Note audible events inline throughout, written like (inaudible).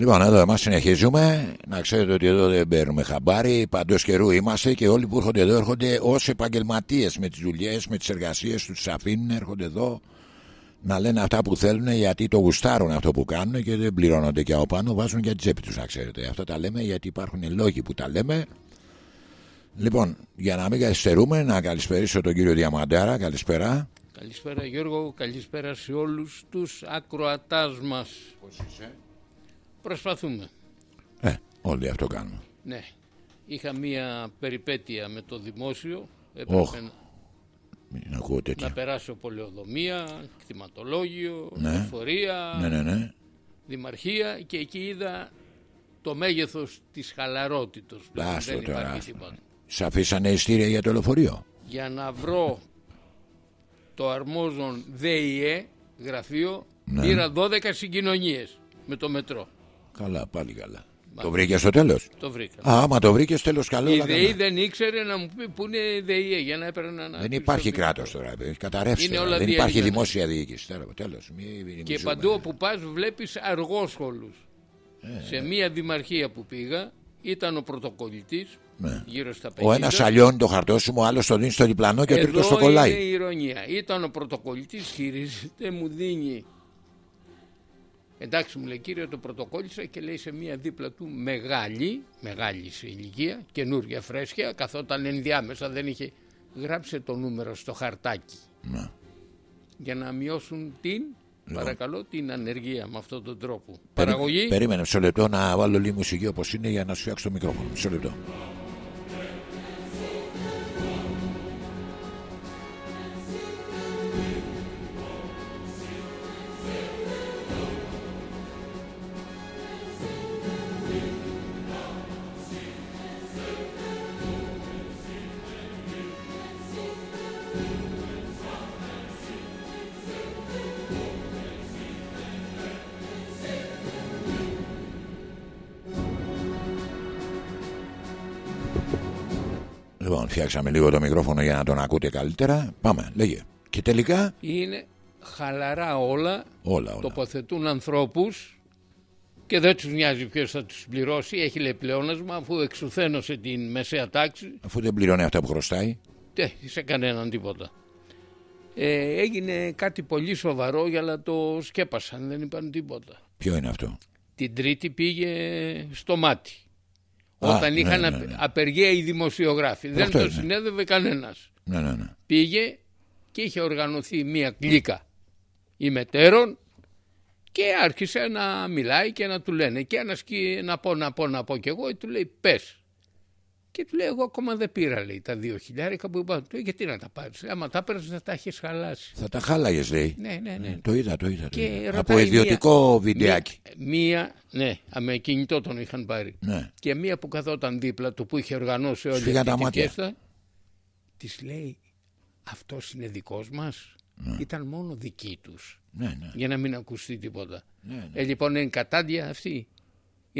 Λοιπόν, εδώ εμάς συνεχίζουμε. Να ξέρετε ότι εδώ δεν παίρνουμε χαμπάρι. Παντός καιρού είμαστε και όλοι που έρχονται εδώ έρχονται ως επαγγελματίες με τις δουλειές, με τις εργασίες τους. Τι αφήνουν, έρχονται εδώ να λένε αυτά που θέλουν γιατί το γουστάρουν αυτό που κάνουν και δεν πληρώνονται και από πάνω. Βάζουν για τσέπη τους, να ξέρετε. Αυτά τα λέμε γιατί υπάρχουν λόγοι που τα λέμε. Λοιπόν, για να μην καθυστερούμε, να καλησπερίσω τον κύριο Διαμαντάρα. Καλησπέρα. Καλησπέρα Γιώργο, καλησπέρα σε όλους τους ακροατάς μας. Πώς είσαι; Προσπαθούμε. Ε, όλοι αυτό κάνουμε. Ναι. Είχα μία περιπέτεια με το δημόσιο. Έπρεπε Όχ, να- Μην ακούω τέτοια. να περάσω πολεοδομία, κτηματολόγιο, Ναι. εφορία, Ναι, ναι, ναι. δημαρχία και εκεί είδα το μέγεθος της χαλαρότητος. πλέον. Άστο Δεν τώρα, υπάρχει άστο. τίποτα. Σ' αφήσανε ειστήρια για το λεωφορείο; Για να βρω το αρμόζον ΔΕΙΕ γραφείο Ναι. πήρα 12 συγκοινωνίες με το μετρό. Καλά, πάλι καλά. Το βρήκες στο τέλος; Το βρήκα. Α, άμα το βρήκες, τέλος καλό. Η όλα ΔΕΗ καλά. δεν ήξερε να μου πει πού είναι η ΔΕΗ για να έπαιρνα ένα. Δεν υπάρχει κράτος τώρα. Έχει καταρρεύσει. Είναι τώρα. όλα Δεν υπάρχει διαλυμένα. δημόσια διοίκηση. Τέλος. Και παντού όπου πας βλέπεις αργόσχολους. Ε, Σε μία δημαρχία που πήγα ήταν ο πρωτοκολλητής Ναι. γύρω στα 50. Ο ένας αλλιώνει το χαρτόσημο, ο άλλος το δίνει στο διπλανό και ο τρίτος Εδώ το κολλάει. είναι η ηρωνία. Ήταν ο πρωτοκολλητής, χειρίζεται, μου δίνει. Εντάξει μου λέει κύριε το πρωτοκόλλησα και λέει σε μία δίπλα του μεγάλη, μεγάλη σε ηλικία, καινούρια φρέσκια, καθόταν ενδιάμεσα δεν είχε γράψε το νούμερο στο χαρτάκι. Ναι. για να μειώσουν την, παρακαλώ, την ανεργία με αυτόν τον τρόπο. Περί- Παραγωγή. Περίμενε μισό λεπτό να βάλω λίγο μουσική όπως είναι για να σου φτιάξω το μικρόφωνο. Μισό λεπτό. Φτιάξαμε λίγο το μικρόφωνο για να τον ακούτε καλύτερα. Πάμε, λέγε. Και τελικά Είναι χαλαρά όλα, όλα, όλα. τοποθετούν ανθρώπους και δεν τους νοιάζει ποιος θα τους πληρώσει, έχει λέει πλεόνασμα αφού εξουθένωσε την μεσαία τάξη, Αφού δεν πληρώνει αυτά που χρωστάει. δεν σε κανέναν τίποτα. Ε, έγινε κάτι πολύ σοβαρό για να το σκέπασαν, δεν είπαν τίποτα. Ποιο είναι αυτό; Την τρίτη πήγε στο μάτι. Α, Όταν ναι, είχαν ναι, απε- ναι. απεργία οι δημοσιογράφοι. Δεν Αυτό το είναι. συνέδευε κανένας. Ναι, ναι, ναι. πήγε και είχε οργανωθεί μία κλίκα ημετέρων και άρχισε να μιλάει και να του λένε και να, σκεί, να πω, να πω, να πω και εγώ, του λέει πες. Και του λέει εγώ ακόμα δεν πήρα λέει τα δύο χιλιάρικα που είπα, του λέει γιατί να τα πάρεις, άμα τα παίρνεις θα τα έχεις χαλάσει. Θα τα χάλαγες, λέει. Ναι, ναι, ναι. Το είδα, το είδα. Το Και είδα. ρωτάει Από ιδιωτικό βιντεάκι. Μία, μία, ναι, με κινητό τον είχαν πάρει. Ναι. Και μία που καθόταν δίπλα του που είχε οργανώσει όλη Σφίγαν αυτή τα τη μάτια. φιέστα της λέει αυτός είναι δικός μας ήταν μόνο δική τους Ναι, ναι. για να μην ακουστεί τίποτα ναι, ναι. ε, λοιπόν είναι κατάντια αυτή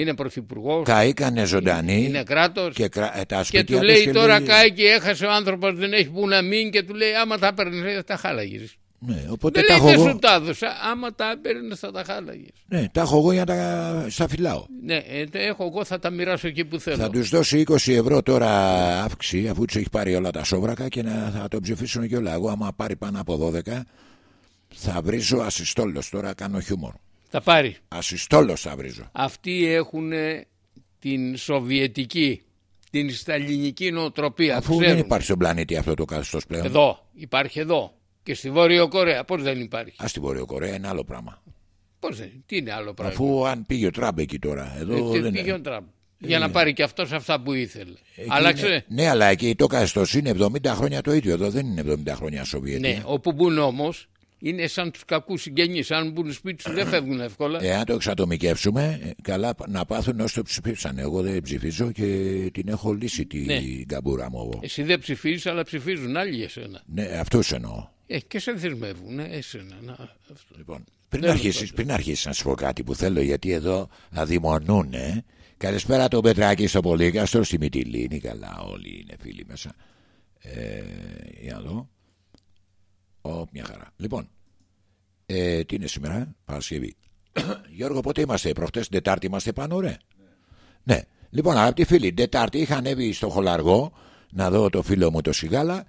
είναι πρωθυπουργός, Καήκανε ζωντανοί είναι κράτος και, κρα... ε, τα και σπίτια του τους λέει και τώρα λέει- κάει και έχασε ο άνθρωπος δεν έχει που να μείνει και του λέει άμα τα έπαιρνες θα τα χάλαγες Ναι, οπότε δεν τα λέει έχω δεν εγώ. σου τα έδωσα άμα τα έπαιρνες θα τα χάλαγες Ναι, τα έχω εγώ για να τα στα φυλάω. ναι ε, το έχω εγώ θα τα μοιράσω εκεί που θέλω Θα τους δώσει 20 ευρώ τώρα αύξηση αφού τους έχει πάρει όλα τα σόβρακα και να, θα το ψηφίσουν και όλα. Εγώ, άμα πάρει πάνω από 12, θα βρίζω ασυστόλος. Τώρα κάνω χιούμορ. Θα πάρει Ασυστόλο θα βρίζω. αυτοί έχουν την σοβιετική, την σταλινική νοοτροπία. Αφού ξέρουν. δεν υπάρχει στον πλανήτη αυτό το καθεστώς πλέον. Εδώ, υπάρχει εδώ. Και στη Βόρειο Κορέα, πώς δεν υπάρχει; Α στη Βορειοκορέα είναι άλλο πράγμα. Πώς δεν, τι είναι άλλο πράγμα; Αφού αν πήγε ο Τραμπ εκεί τώρα. Εδώ Ε, τι δεν πήγε ο Τραμπ. Για να πάρει και αυτός αυτά που ήθελε. Εκεί Άλλαξε; είναι- Ναι, αλλά εκεί το καθεστώς είναι 70 χρόνια το ίδιο. Εδώ δεν είναι 70 χρόνια Σοβιετία. Ναι, όπου μπουν όμως είναι σαν τους κακούς συγγενείς. Αν μπουν σπίτι σου δεν (clears throat) φεύγουν εύκολα. Εάν το εξατομικεύσουμε, ε, καλά να πάθουν όσοι το ψηφίσαν. Εγώ δεν ψηφίζω και την έχω λύσει την Ναι. καμπούρα μου. εγώ. Εσύ δεν ψηφίζεις αλλά ψηφίζουν άλλοι για σένα. Ναι, αυτούς εννοώ. Ε, και σε θυσμεύουν, ε, εσένα. Να, αυτό. Λοιπόν, πριν Δεν αρχίσεις, πριν αρχίσεις να σου πω κάτι που θέλω, γιατί εδώ αδειμονούν. Ε. Καλησπέρα τον Πετράκη στο Πολύκαστρο, στη Μυτιλίνη. Καλά, όλοι είναι φίλοι μέσα. Ε, για να δω. Ω, μια χαρά. Λοιπόν, ε, τι είναι σήμερα, Παρασκευή; (coughs) Γιώργο, πότε είμαστε, προχτές Τετάρτη είμαστε πάνω, ρε. Ναι. Λοιπόν, αγαπητοί φίλοι, Τετάρτη είχα ανέβει στο Χολαργό να δω το φίλο μου το Σιγάλα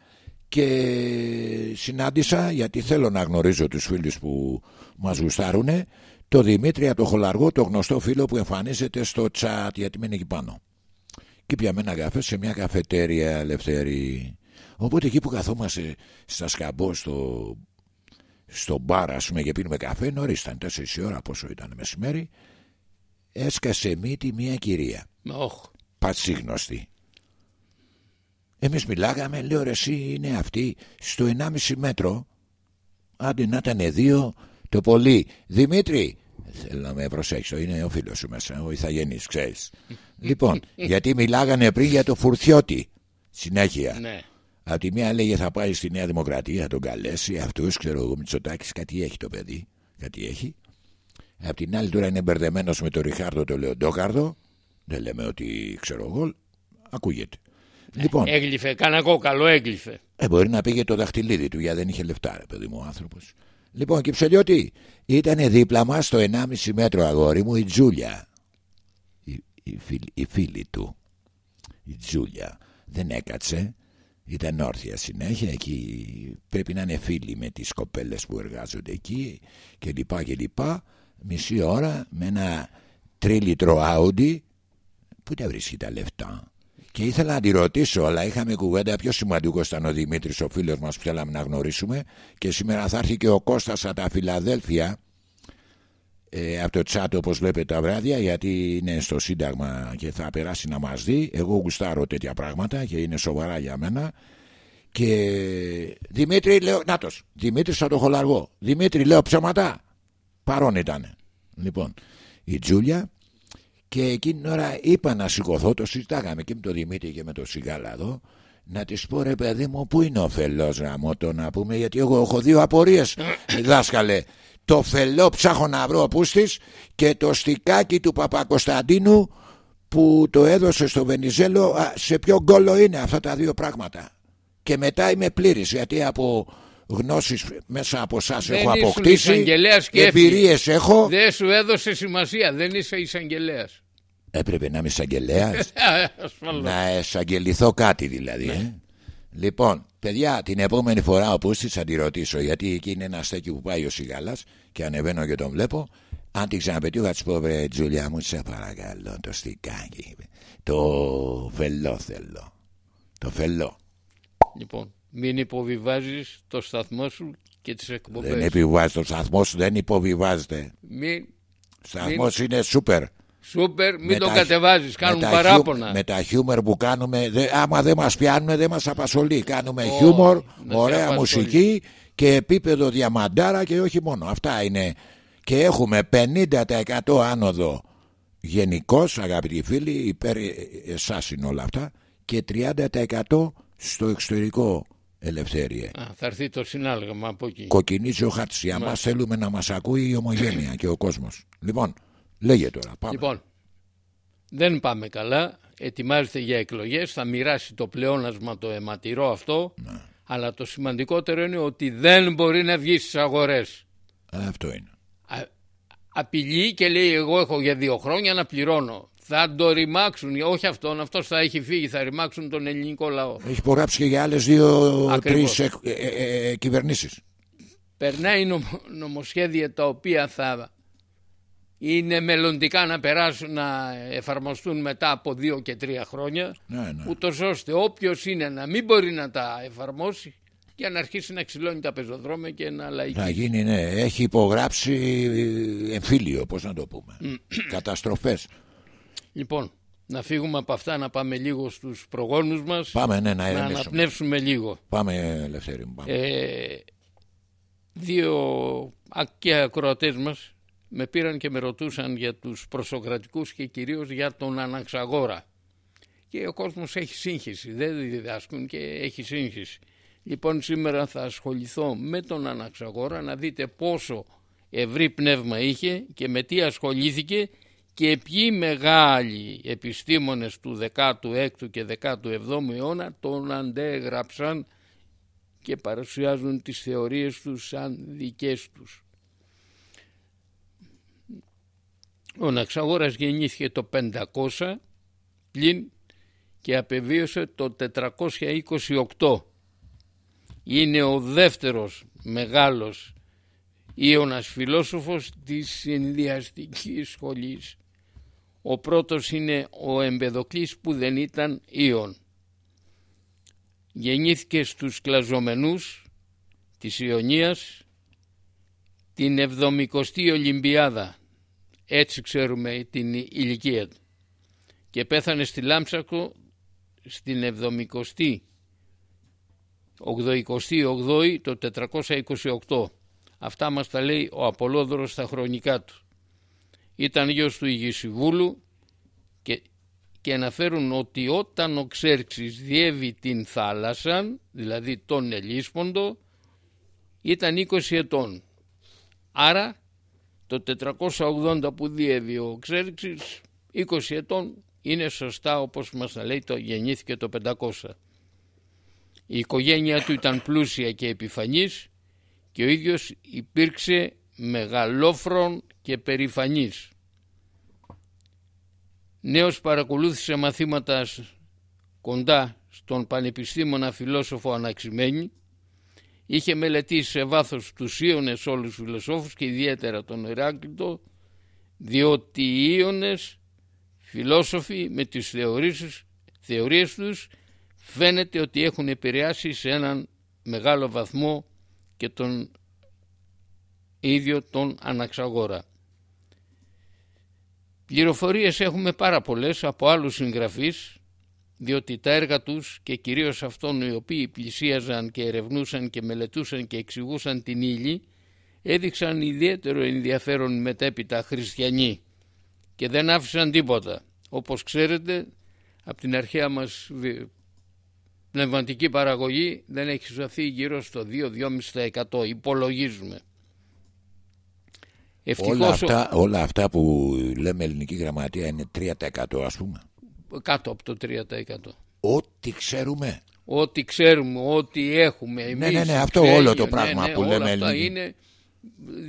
και συνάντησα, γιατί θέλω να γνωρίζω τους φίλους που μας γουστάρουν, το Δημήτρη από το Χολαργό, το γνωστό φίλο που εμφανίζεται στο τσάτ, γιατί μένει εκεί πάνω. Και πιάμε ένα καφέ σε μια καφετέρια ελευθερή. Οπότε εκεί που καθόμαστε στα σκαμπό στο, στο μπαρ, ας πούμε, και πίνουμε καφέ, νωρίς ήταν 4 ώρα, πόσο ήταν μεσημέρι, έσκασε μύτη μια κυρία. Oh. Πασίγνωστη. Εμείς μιλάγαμε, λέω ρε εσύ είναι αυτή στο 1,5 μέτρο. Άντε να ήταν δύο το πολύ. Δημήτρη, θέλω να με προσέξω, είναι ο φίλος σου μέσα, ο Ιθαγενής, ξέρεις. (laughs) λοιπόν, γιατί μιλάγανε πριν για το Φουρθιώτη. Συνέχεια. Ναι. Από τη μία λέγε θα πάει στη Νέα Δημοκρατία, τον καλέσει, αυτούς ξέρω εγώ, Μητσοτάκης, κάτι έχει το παιδί, κάτι έχει. Απ' την άλλη τώρα είναι μπερδεμένος με τον Ριχάρδο το Λεοντόκαρδο. Δεν λέμε ότι ξέρω εγώ. Ακούγεται. Λοιπόν, Έγλυφε, κάνα κόκαλο, έγλυφε. ε, μπορεί να πήγε το δαχτυλίδι του γιατί δεν είχε λεφτά, ρε παιδί μου ο άνθρωπος. Λοιπόν, και ψελιώτη, ήταν δίπλα μας στο 1,5 μέτρο αγόρι μου η Τζούλια. Η, η, φίλη, η φίλη του. Η Τζούλια. Δεν έκατσε. Ήταν όρθια συνέχεια εκεί. Πρέπει να είναι φίλοι με τις κοπέλες που εργάζονται εκεί και λοιπά και λοιπά. Μισή ώρα με ένα τρίλιτρο Audi που τα βρίσκει τα λεφτά. Και ήθελα να τη ρωτήσω, αλλά είχαμε κουβέντα πιο σημαντικό ήταν ο Δημήτρης, ο φίλος μας που θέλαμε να γνωρίσουμε. Και σήμερα θα έρθει και ο Κώστας από τα Φιλαδέλφια ε, από το τσάτ όπως βλέπετε τα βράδια, γιατί είναι στο Σύνταγμα και θα περάσει να μας δει. Εγώ γουστάρω τέτοια πράγματα και είναι σοβαρά για μένα. Και Δημήτρη, λέω, Νάτος, Δημήτρη θα το χολαργώ. Δημήτρη, λέω ψέματα. Παρόν ήταν. Λοιπόν, η Τζούλια και εκείνη την ώρα είπα να σηκωθώ, το συζητάγαμε και με τον Δημήτρη και με τον Σιγάλα εδώ, να της πω ρε παιδί μου, πού είναι ο φελός γραμμό το να πούμε, γιατί εγώ έχω δύο απορίες, δάσκαλε. Το φελό ψάχνω να βρω πούστης και το στικάκι του Παπακοσταντίνου που το έδωσε στο Βενιζέλο, α, σε ποιο γκόλο είναι αυτά τα δύο πράγματα. Και μετά είμαι πλήρης γιατί από γνώσεις μέσα από εσά Δεν έχω ήσουν αποκτήσει, εισαγγελέας και εμπειρίες έχω. Δεν σου έδωσε σημασία, δεν είσαι εισαγγελέας. Έπρεπε να είμαι εισαγγελέας. (laughs) Ασφαλώς. να εισαγγελιθώ κάτι δηλαδή. Ναι. Ε. Λοιπόν, παιδιά, την επόμενη φορά ο Πούστης θα τη ρωτήσω γιατί εκεί είναι ένα στέκι που πάει ο Σιγάλας και ανεβαίνω και τον βλέπω. Αν την ξαναπετύχω θα της πω βρε Τζούλια μου σε παρακαλώ το στικάκι. Το φελό θέλω. Το φελό. Λοιπόν, μην υποβιβάζεις το σταθμό σου και τις Δεν εκπομπέ. επιβάζει το σταθμό σου, δεν υποβιβάζεται. Μην Σταθμός είναι σούπερ. Σούπερ, μην Με τον τα- κατεβάζεις. Κάνουν με τα παράπονα. χιου- με τα χιούμορ που κάνουμε, δε, άμα δεν μας πιάνουν δεν μας απασχολεί. Κάνουμε Όχι, χιούμορ, να σε ωραία απασχολεί. μουσική και επίπεδο διαμαντάρα και όχι μόνο. Αυτά είναι. Και έχουμε 50% άνοδο γενικώς, αγαπητοί φίλοι, υπέρ εσάς είναι όλα αυτά και 30% στο εξωτερικό ελευθερία. Α, θα έρθει το συνάλγαμα από εκεί. Κοκκινίζει ο χάρτης. Για μας θέλουμε να μας ακούει η ομογένεια και ο κόσμος. Λοιπόν, λέγε τώρα. Πάμε. Λοιπόν, δεν πάμε καλά. Ετοιμάζεται για εκλογές. Θα μοιράσει το πλεόνασμα το αιματηρό αυτό. Ναι. Αλλά το σημαντικότερο είναι ότι δεν μπορεί να βγει στις αγορές. Αυτό είναι. Α, απειλεί και λέει εγώ έχω για δύο χρόνια να πληρώνω. Θα το ρημάξουν, όχι αυτόν, αυτός θα έχει φύγει, θα ρημάξουν τον ελληνικό λαό. Έχει υπογράψει και για άλλες δύο-τρει Ακριβώς. ε, ε, ε, κυβερνήσεις. Περνάει νομο- νομοσχέδια τα οποία θα είναι μελλοντικά να περάσουν να εφαρμοστούν μετά από δύο και τρία χρόνια Ναι, ναι. ούτως ώστε όποιος είναι να μην μπορεί να τα εφαρμόσει για να αρχίσει να ξυλώνει τα πεζοδρόμια και να Θα λαϊκίσει. γίνει, ναι. Έχει υπογράψει ε, εμφύλιο, πώς να το πούμε. Καταστροφές. Λοιπόν, να φύγουμε από αυτά να πάμε λίγο στους προγόνους μας Πάμε, ναι, να να ηρεμήσουμε. αναπνεύσουμε λίγο. Πάμε, Ελευθέρη μου. Πάμε. Ε, δύο α- και ακροατές μας με πήραν και με ρωτούσαν για τους προσοκρατικούς και κυρίως για τον Αναξαγόρα. Και ο κόσμος έχει σύγχυση, δεν διδάσκουν και έχει σύγχυση. Λοιπόν σήμερα θα ασχοληθώ με τον Αναξαγόρα να δείτε πόσο ευρύ πνεύμα είχε και με τι ασχολήθηκε και ποιοι μεγάλοι επιστήμονες του 16ου και 17ου αιώνα τον αντέγραψαν και παρουσιάζουν τις θεωρίες τους σαν δικές τους. Ο Ναξαγόρας γεννήθηκε το 500 πλην και απεβίωσε το 428. Είναι ο δεύτερος μεγάλος Ιωνας φιλόσοφος της συνδυαστικής σχολής. Ο πρώτος είναι ο Εμπεδοκλής που δεν ήταν Ιων. Γεννήθηκε στους κλαζομενούς της Ιωνίας την 70η Ολυμπιάδα έτσι ξέρουμε την ηλικία του. Και πέθανε στη Λάμψακο στην 70η 88η το 428 αυτά μας τα λέει ο Απολόδωρος στα χρονικά του. Ήταν γιος του Ηγησιβούλου και, και αναφέρουν ότι όταν ο Ξέρξης διέβη την θάλασσα δηλαδή τον Ελίσποντο ήταν 20 ετών. Άρα το 480 που διέβη ο Ξέρυξης 20 ετών είναι σωστά όπως μας τα λέει το γεννήθηκε το 500. Η οικογένεια του ήταν πλούσια και επιφανής και ο ίδιος υπήρξε μεγαλόφρον και περηφανής. Νέος παρακολούθησε μαθήματα κοντά στον πανεπιστήμονα φιλόσοφο αναξημένη είχε μελετήσει σε βάθος τους Ιώνες όλους τους φιλοσόφους και ιδιαίτερα τον Εράκλητο διότι οι Ιώνες φιλόσοφοι με τις θεωρίες, θεωρίες τους φαίνεται ότι έχουν επηρεάσει σε έναν μεγάλο βαθμό και τον ίδιο τον Αναξαγόρα. Πληροφορίες έχουμε πάρα πολλές από άλλους συγγραφείς διότι τα έργα τους και κυρίως αυτών οι οποίοι πλησίαζαν και ερευνούσαν και μελετούσαν και εξηγούσαν την ύλη έδειξαν ιδιαίτερο ενδιαφέρον μετέπειτα χριστιανοί και δεν άφησαν τίποτα. Όπως ξέρετε από την αρχαία μας πνευματική παραγωγή δεν έχει σωθεί γύρω στο 2-2,5% υπολογίζουμε. Ευτυχώς... Όλα, αυτά, όλα αυτά που λέμε ελληνική γραμματεία είναι 3% ας πούμε κάτω από το 3%. Ό,τι ξέρουμε. Ό,τι ξέρουμε, ό,τι έχουμε ναι, εμείς. Ναι, ναι, ναι, αυτό ξέρει, όλο το πράγμα ναι, ναι, που λέμε είναι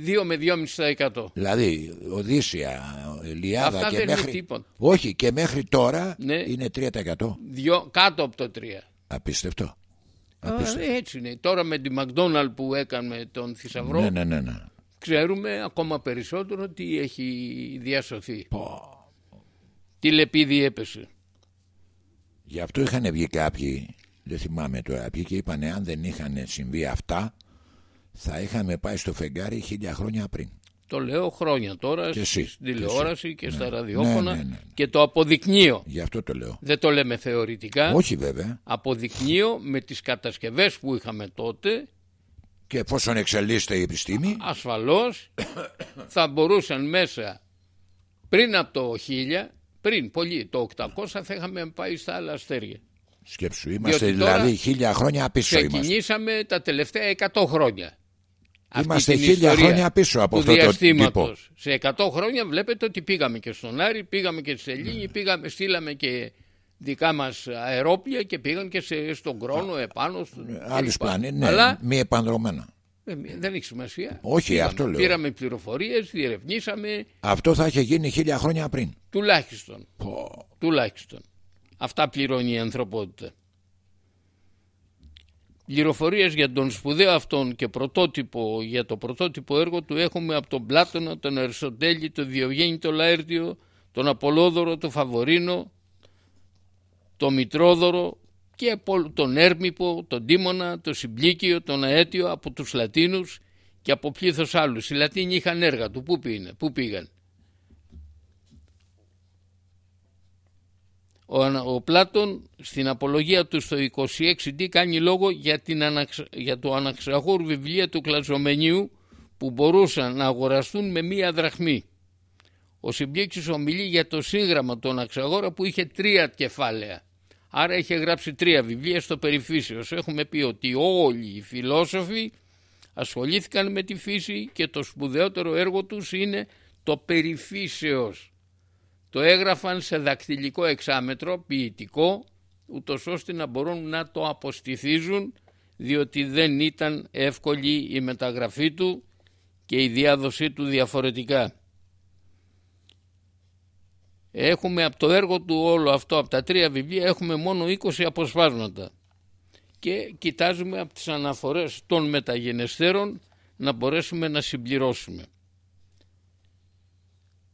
2 με 2,5%. Δηλαδή, Οδύσσια, Λιάδα αυτά και δεν μέχρι... Είναι. Όχι, και μέχρι τώρα ναι. είναι 3%. Δυο, κάτω από το 3%. Απίστευτο. Α, έτσι είναι. Τώρα με τη McDonald's που έκανε τον θησαυρό... Ναι, ναι, ναι, ναι. Ξέρουμε ακόμα περισσότερο τι έχει διασωθεί. Πω. Τι λεπίδι έπεσε. Γι' αυτό είχαν βγει κάποιοι, δεν θυμάμαι τώρα και είπαν αν δεν είχαν συμβεί αυτά, θα είχαμε πάει στο φεγγάρι χίλια χρόνια πριν. Το λέω χρόνια τώρα και στην τηλεόραση και, στα ναι, ραδιόφωνα ναι, ναι, και το αποδεικνύω. Γι' αυτό το λέω. Δεν το λέμε θεωρητικά. Όχι βέβαια. Αποδεικνύω με τις κατασκευές που είχαμε τότε. Και εφόσον εξελίσσεται η επιστήμη. Ασφαλώς θα μπορούσαν μέσα πριν από το 1000 πριν πολύ, το 800 θα είχαμε πάει στα άλλα αστέρια. Σκέψου, είμαστε δηλαδή χίλια χρόνια πίσω. Ξεκινήσαμε είμαστε. τα τελευταία 100 χρόνια. Είμαστε χίλια χρόνια πίσω από αυτό το τύπο. Σε 100 χρόνια βλέπετε ότι πήγαμε και στον Άρη, πήγαμε και στη Σελήνη, ναι. πήγαμε, στείλαμε και δικά μας αερόπλια και πήγαν και σε, στον Κρόνο, επάνω. Άλλους ναι, Αλλά... μη επανδρομένα. Ε, δεν έχει σημασία. Όχι, αυτό λέω. Πήραμε πληροφορίες, διερευνήσαμε. Αυτό θα είχε γίνει χίλια χρόνια πριν. Τουλάχιστον. Πω. Τουλάχιστον. Αυτά πληρώνει η ανθρωπότητα. Πληροφορίες για τον σπουδαίο αυτόν και πρωτότυπο για το πρωτότυπο έργο του έχουμε από τον Πλάτωνα, τον Αριστοτέλη, τον Διογέννη, τον Λαέρτιο, τον Απολόδωρο, τον Φαβορίνο, τον Μητρόδωρο, και από τον Έρμηπο, τον Τίμωνα, τον Συμπλίκιο, τον Αέτιο, από τους Λατίνους και από πλήθος άλλους. Οι Λατίνοι είχαν έργα του. Πού, πήγαν, πού πήγαν; Ο, ο Πλάτων στην απολογία του στο 26D κάνει λόγο για, το αναξαγόρου βιβλία του Κλαζομενίου που μπορούσαν να αγοραστούν με μία δραχμή. Ο Συμπλήξης ομιλεί για το σύγγραμμα του Αναξαγόρα που είχε τρία κεφάλαια Άρα είχε γράψει τρία βιβλία στο περιφύσεως. Έχουμε πει ότι όλοι οι φιλόσοφοι ασχολήθηκαν με τη φύση και το σπουδαιότερο έργο τους είναι το περιφύσεως. Το έγραφαν σε δακτυλικό εξάμετρο, ποιητικό, ούτως ώστε να μπορούν να το αποστηθίζουν διότι δεν ήταν εύκολη η μεταγραφή του και η διάδοσή του διαφορετικά. Έχουμε από το έργο του όλο αυτό, από τα τρία βιβλία, έχουμε μόνο 20 αποσπάσματα. Και κοιτάζουμε από τις αναφορές των μεταγενεστέρων να μπορέσουμε να συμπληρώσουμε.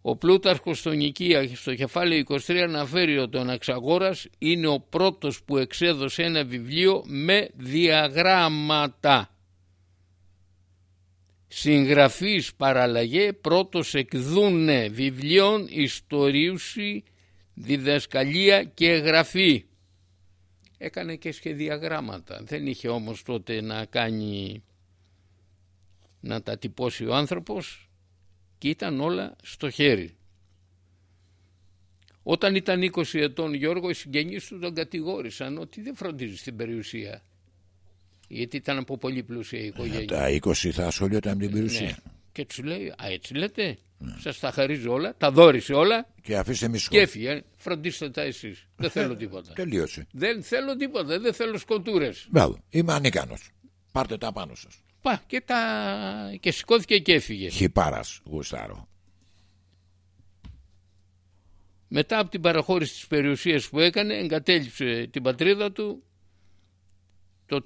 Ο Πλούταρχος στο Νικία στο κεφάλαιο 23 αναφέρει ότι ο Αναξαγόρας είναι ο πρώτος που εξέδωσε ένα βιβλίο με διαγράμματα. Συγγραφής παραλλαγέ πρώτος εκδούνε βιβλίων ιστορίουση, διδασκαλία και γραφή. Έκανε και σχεδιαγράμματα. Δεν είχε όμως τότε να κάνει να τα τυπώσει ο άνθρωπος και ήταν όλα στο χέρι. Όταν ήταν 20 ετών Γιώργο οι συγγενείς του τον κατηγόρησαν ότι δεν φροντίζεις την περιουσία. Γιατί ήταν από πολύ πλούσια η οικογένεια. Τα 20 θα ασχολιόταν με την Ναι. περιουσία. Και τους λέει, Α, έτσι λέτε; Σας τα χαρίζω όλα, τα δόρισε όλα Και αφήστε μισό. και έφυγε. Φροντίστε τα εσείς. δεν θέλω τίποτα. (laughs) Τελείωσε. δεν θέλω τίποτα, δεν θέλω σκοτούρες. Μπράβο. Είμαι ανίκανος. Πάρτε τα πάνω σας. Πα, και, τα... και σηκώθηκε και έφυγε. Χιπάρας γουστάρω. Μετά από την παραχώρηση της περιουσίας που έκανε εγκατέλειψε την πατρίδα του το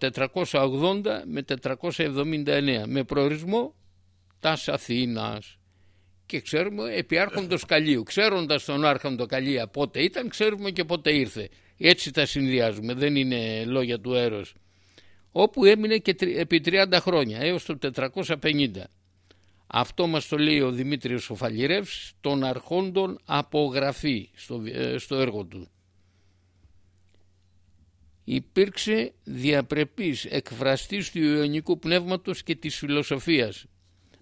480 με 479 με προορισμό τας Αθήνας. Και ξέρουμε επί άρχοντος Καλίου. Ξέροντας τον άρχοντο Καλία πότε ήταν ξέρουμε και πότε ήρθε. Έτσι τα συνδυάζουμε δεν είναι λόγια του έρος. Όπου έμεινε και τρι- επί 30 χρόνια έως το 450 αυτό μας το λέει ο Δημήτριος ο Φαλιρεύς των αρχόντων απογραφή στο, ε, στο έργο του. Υπήρξε διαπρεπής εκφραστής του Ιωνικού πνεύματος και της φιλοσοφίας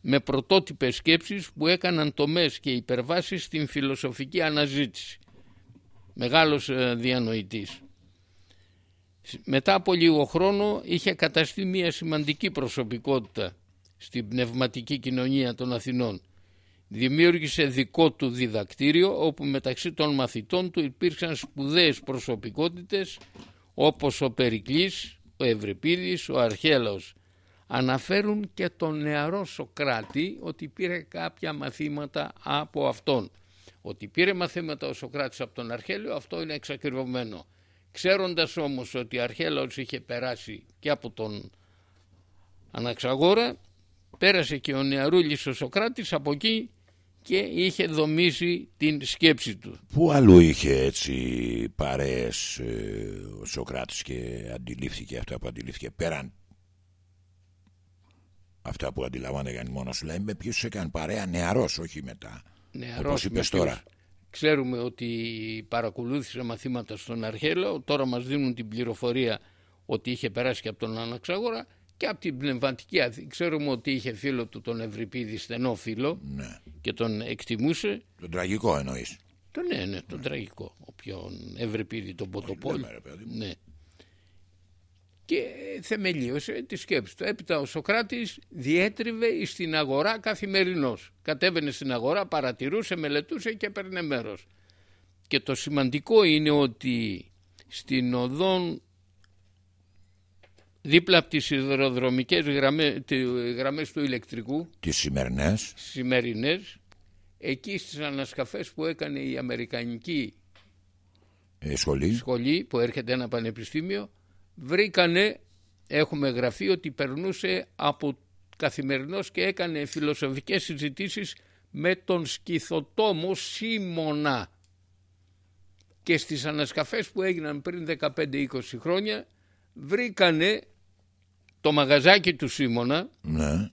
με πρωτότυπες σκέψεις που έκαναν τομές και υπερβάσεις στην φιλοσοφική αναζήτηση. Μεγάλος ε, διανοητής. Μετά από λίγο χρόνο είχε καταστεί μια σημαντική προσωπικότητα στην πνευματική κοινωνία των Αθηνών. Δημιούργησε δικό του διδακτήριο όπου μεταξύ των μαθητών του υπήρξαν σπουδαίες προσωπικότητες όπως ο Περικλής, ο Ευρυπίδης, ο Αρχέλαος. Αναφέρουν και τον νεαρό Σοκράτη ότι πήρε κάποια μαθήματα από αυτόν. Ότι πήρε μαθήματα ο Σοκράτης από τον Αρχέλαιο αυτό είναι εξακριβωμένο. Ξέροντας όμως ότι ο Αρχέλαος είχε περάσει και από τον Αναξαγόρα πέρασε και ο νεαρούλης ο Σοκράτης από εκεί και είχε δομήσει την σκέψη του. Πού αλλού είχε έτσι παρέες ε, ο Σοκράτης και αντιλήφθηκε αυτά που αντιλήφθηκε πέραν αυτά που αντιλαμβάνεται μόνος σου. Λέει με ποιους έκανε παρέα νεαρός όχι μετά. Νεαρός όπως με είπες ποιους. τώρα Ξέρουμε ότι παρακολούθησε μαθήματα στον Αρχέλαο, τώρα μας δίνουν την πληροφορία ότι είχε περάσει και από τον Αναξαγόρα και από την πνευματική Αθή- Ξέρουμε ότι είχε φίλο του τον Ευρυπίδη, στενό φίλο ναι. και τον εκτιμούσε. τον τραγικό εννοείς Το ναι, ναι, τον τραγικό. Όποιον Ευρυπίδη, τον Ποτοπόλη. λέμε, ρε παιδί μου. Ναι. Και θεμελίωσε τη σκέψη του. Έπειτα ο Σοκράτης διέτριβε στην αγορά καθημερινώς. Κατέβαινε στην αγορά, παρατηρούσε, μελετούσε και έπαιρνε μέρος. Και το σημαντικό είναι ότι στην δίπλα από τις σιδηροδρομικές γραμμές, γραμμές του ηλεκτρικού τις σημερινές. σημερινές εκεί στις ανασκαφές που έκανε η Αμερικανική ε, σχολή. σχολή που έρχεται ένα πανεπιστήμιο βρήκανε, έχουμε γραφεί ότι περνούσε από καθημερινός και έκανε φιλοσοφικές συζητήσεις με τον σκυθοτόμο Σίμωνα. Και στις ανασκαφές που έγιναν πριν 15-20 χρόνια βρήκανε το μαγαζάκι του Σίμωνα ναι.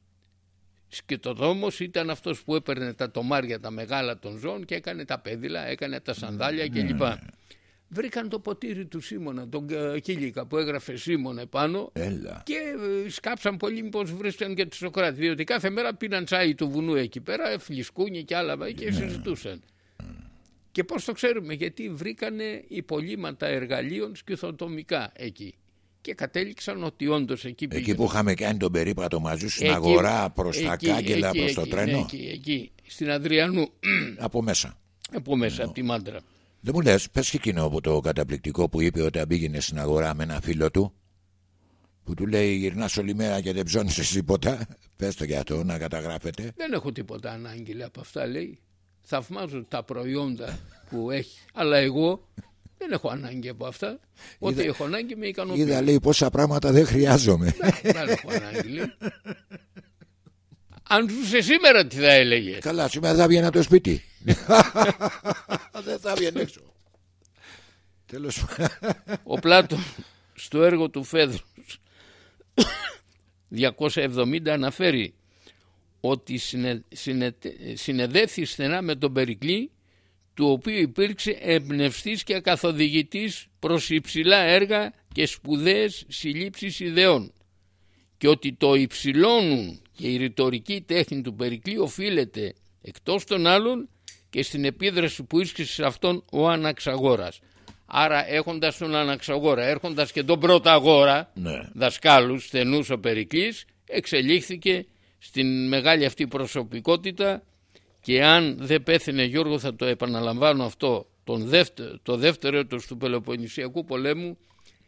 σκητοδόμος ήταν αυτός που έπαιρνε τα τομάρια τα μεγάλα των ζώων και έκανε τα πέδιλα, έκανε τα σανδάλια κλπ. Βρήκαν το ποτήρι του Σίμωνα, τον ε, Κίλικα που έγραφε Σίμωνα επάνω έλα και ε, σκάψαν πολύ μήπως βρίσκαν και τους Σοκράτη διότι κάθε μέρα πίναν τσάι του βουνού εκεί πέρα, φλισκούνι και άλλα και συζητούσαν. Και πώς το ξέρουμε, γιατί βρήκανε υπολείμματα εργαλείων σκυθοτομικά εκεί. Και κατέληξαν ότι όντως εκεί εκεί πήγαινε. που είχαμε κάνει τον περίπατο μαζί στην Εκεί- αγορά προς τα εκεί, κάγκελα εκεί, προς το εκεί, τρένο ναι, εκεί, εκεί, στην Αδριανού, (clears throat) από μέσα από μέσα, από τη μάντρα. Δεν μου λες, πες και εκείνο από το καταπληκτικό που είπε όταν πήγαινε στην αγορά με ένα φίλο του που του λέει γυρνάς όλη μέρα και δεν ψώνεις τίποτα (laughs) πες το για αυτό να καταγράφετε Δεν έχω τίποτα ανάγκη λέει, από αυτά, λέει. Θαυμάζω τα προϊόντα που έχει. Αλλά εγώ δεν έχω ανάγκη από αυτά. Ό,τι έχω ανάγκη με ικανοποιεί. Είδα λέει πόσα πράγματα δεν χρειάζομαι. Δεν έχω ανάγκη. Λέει. Αν ζούσες σήμερα τι θα έλεγες; Καλά, σήμερα θα βγαίνει το σπίτι. (laughs) δεν θα βγαίνει έξω. Τέλος Ο Πλάτων στο έργο του Φέδρους 270 αναφέρει ότι συνε, συνεδέθη στενά με τον Περικλή του οποίου υπήρξε εμπνευστής και καθοδηγητής προς υψηλά έργα και σπουδαίες συλλήψεις ιδεών και ότι το υψηλώνουν και η ρητορική τέχνη του Περικλή οφείλεται εκτός των άλλων και στην επίδραση που ίσχυσε σε αυτόν ο Αναξαγόρας. Άρα έχοντας τον Αναξαγόρα, έρχοντας και τον πρώτα αγόρα, ναι. δασκάλους, στενούς ο Περικλής, εξελίχθηκε στην μεγάλη αυτή προσωπικότητα και αν δεν πέθαινε Γιώργο θα το επαναλαμβάνω αυτό τον δεύτερο, το δεύτερο έτος του Πελοποννησιακού πολέμου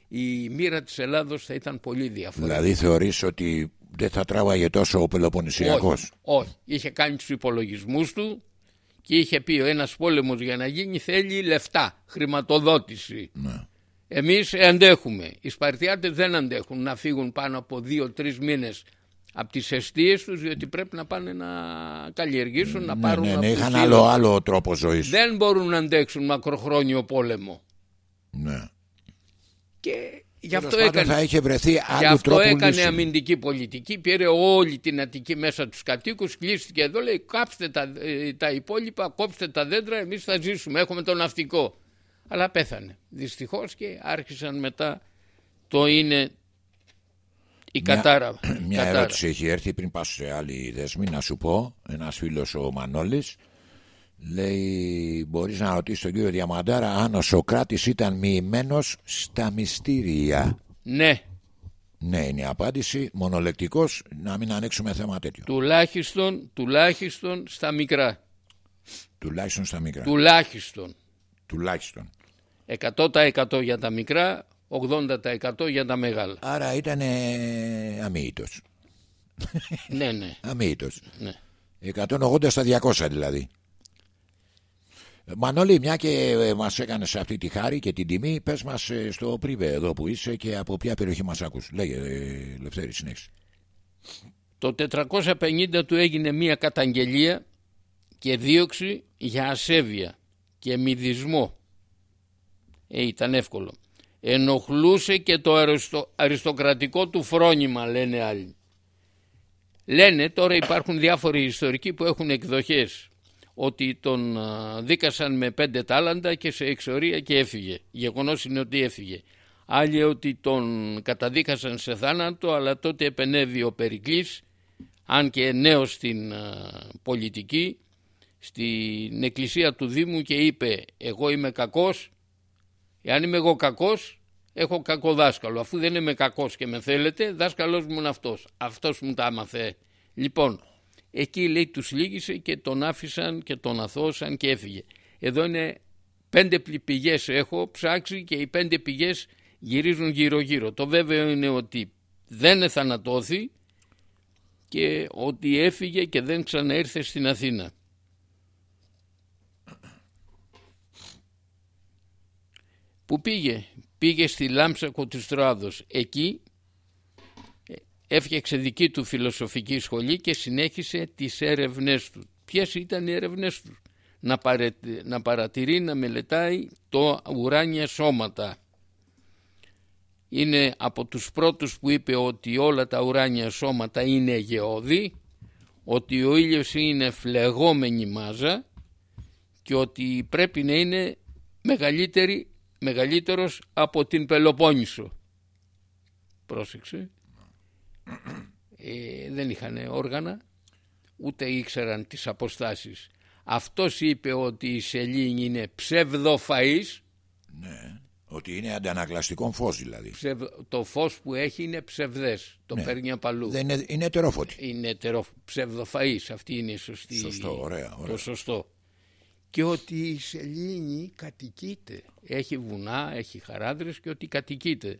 η μοίρα της Ελλάδος θα ήταν πολύ διαφορετική. Δηλαδή θεωρείς ότι δεν θα τράβαγε τόσο ο Πελοποννησιακός; Όχι, όχι. Είχε κάνει τους υπολογισμούς του και είχε πει ο ένας πόλεμος για να γίνει θέλει λεφτά, χρηματοδότηση. Ναι. Εμείς αντέχουμε. Οι Σπαρτιάτες δεν αντέχουν να φύγουν πάνω από δύο-τρεις μήνες από τις αιστείες τους διότι πρέπει να πάνε να καλλιεργήσουν, να Ναι, πάρουν ναι, από ναι, τους είχαν ήλους. άλλο, άλλο τρόπο ζωής. Δεν μπορούν να αντέξουν μακροχρόνιο πόλεμο. Ναι. Και γι' Τέλος αυτό πάντων έκανε, θα είχε βρεθεί γι' άλλο αυτό τρόπο έκανε λύση. αμυντική πολιτική. Πήρε όλη την Αττική μέσα τους κατοίκους, κλείστηκε εδώ, λέει κάψτε τα, ε, τα υπόλοιπα, κόψτε τα δέντρα, εμείς θα ζήσουμε, έχουμε το ναυτικό. Αλλά πέθανε. Δυστυχώς και άρχισαν μετά το είναι η Μια- κατάρα. Μια κατάρα. ερώτηση έχει έρθει πριν πάω σε άλλη δεσμή να σου πω. Ένας φίλος ο Μανώλης λέει μπορείς να ρωτήσεις τον κύριο Διαμαντάρα αν ο Σοκράτης ήταν μοιημένος στα μυστήρια. Ναι, Ναι είναι η απάντηση. Μονολεκτικός να μην ανοίξουμε θέμα τέτοιο. τουλάχιστον, τουλάχιστον στα μικρά. Τουλάχιστον στα μικρά. Τουλάχιστον. Τουλάχιστον. 100% για τα μικρά, 80% για τα μεγάλα. Άρα ήταν αμύητος. ναι, ναι, Αμύητος. ναι. 180 στα 200 δηλαδή. Μανώλη, μια και ε, μας έκανες αυτή τη χάρη και την τιμή, πες μας ε, στο πρίβε εδώ που είσαι και από ποια περιοχή μας ακούς. Λέγε, ε, Λευτέρη, συνέχισε. Το 450 του έγινε μία καταγγελία και δίωξη για ασέβεια και μηδισμό. Ε, ήταν εύκολο. Ενοχλούσε και το αριστο- αριστοκρατικό του φρόνημα, λένε άλλοι. Λένε, τώρα υπάρχουν διάφοροι ιστορικοί που έχουν εκδοχές, ότι τον α, δίκασαν με πέντε τάλαντα και σε εξορία και έφυγε. Γεγονός είναι ότι έφυγε. Άλλοι ότι τον καταδίκασαν σε θάνατο, αλλά τότε επενέβη ο Περικλής, αν και νέος στην α, πολιτική, στην εκκλησία του Δήμου και είπε «Εγώ είμαι κακός, εάν είμαι εγώ κακός, έχω κακό δάσκαλο. Αφού δεν είμαι κακός και με θέλετε, δάσκαλος μου είναι αυτός. Αυτός μου τα άμαθε». Λοιπόν, εκεί λέει τους λύγησε και τον άφησαν και τον αθώσαν και έφυγε. Εδώ είναι πέντε πλη- πηγές έχω ψάξει και οι πέντε πηγές γυρίζουν γύρω γύρω. Το βέβαιο είναι ότι δεν θανατώθη και ότι έφυγε και δεν ξαναήρθε στην Αθήνα. Πού πήγε, πήγε στη Λάμψακο της Τροάδος. Εκεί ε, έφτιαξε δική του φιλοσοφική σχολή και συνέχισε τις έρευνές του. Ποιες ήταν οι έρευνές του; Να, παρε- να παρατηρεί, να μελετάει το ουράνια σώματα. Είναι από τους πρώτους που είπε ότι όλα τα ουράνια σώματα είναι γεώδη, ότι ο ήλιος είναι φλεγόμενη μάζα και ότι πρέπει να είναι μεγαλύτερη, μεγαλύτερος από την Πελοπόννησο. Πρόσεξε. Ε, δεν είχαν όργανα, ούτε ήξεραν τις αποστάσεις. Αυτός είπε ότι η σελήνη είναι ψευδοφαΐς, Ναι. Ότι είναι αντανακλαστικό φως δηλαδή. ψευ... το φως που έχει είναι ψευδές, το Ναι. παίρνει από αλλού. Δεν είναι, είναι ετερόφωτη. Είναι τερο... ψευδοφαΐς, αυτή είναι η σωστή... Σωστό, ωραία, ωραία. το σωστό. Και ότι η σελήνη κατοικείται. Έχει βουνά, έχει χαράδρες και ότι κατοικείται.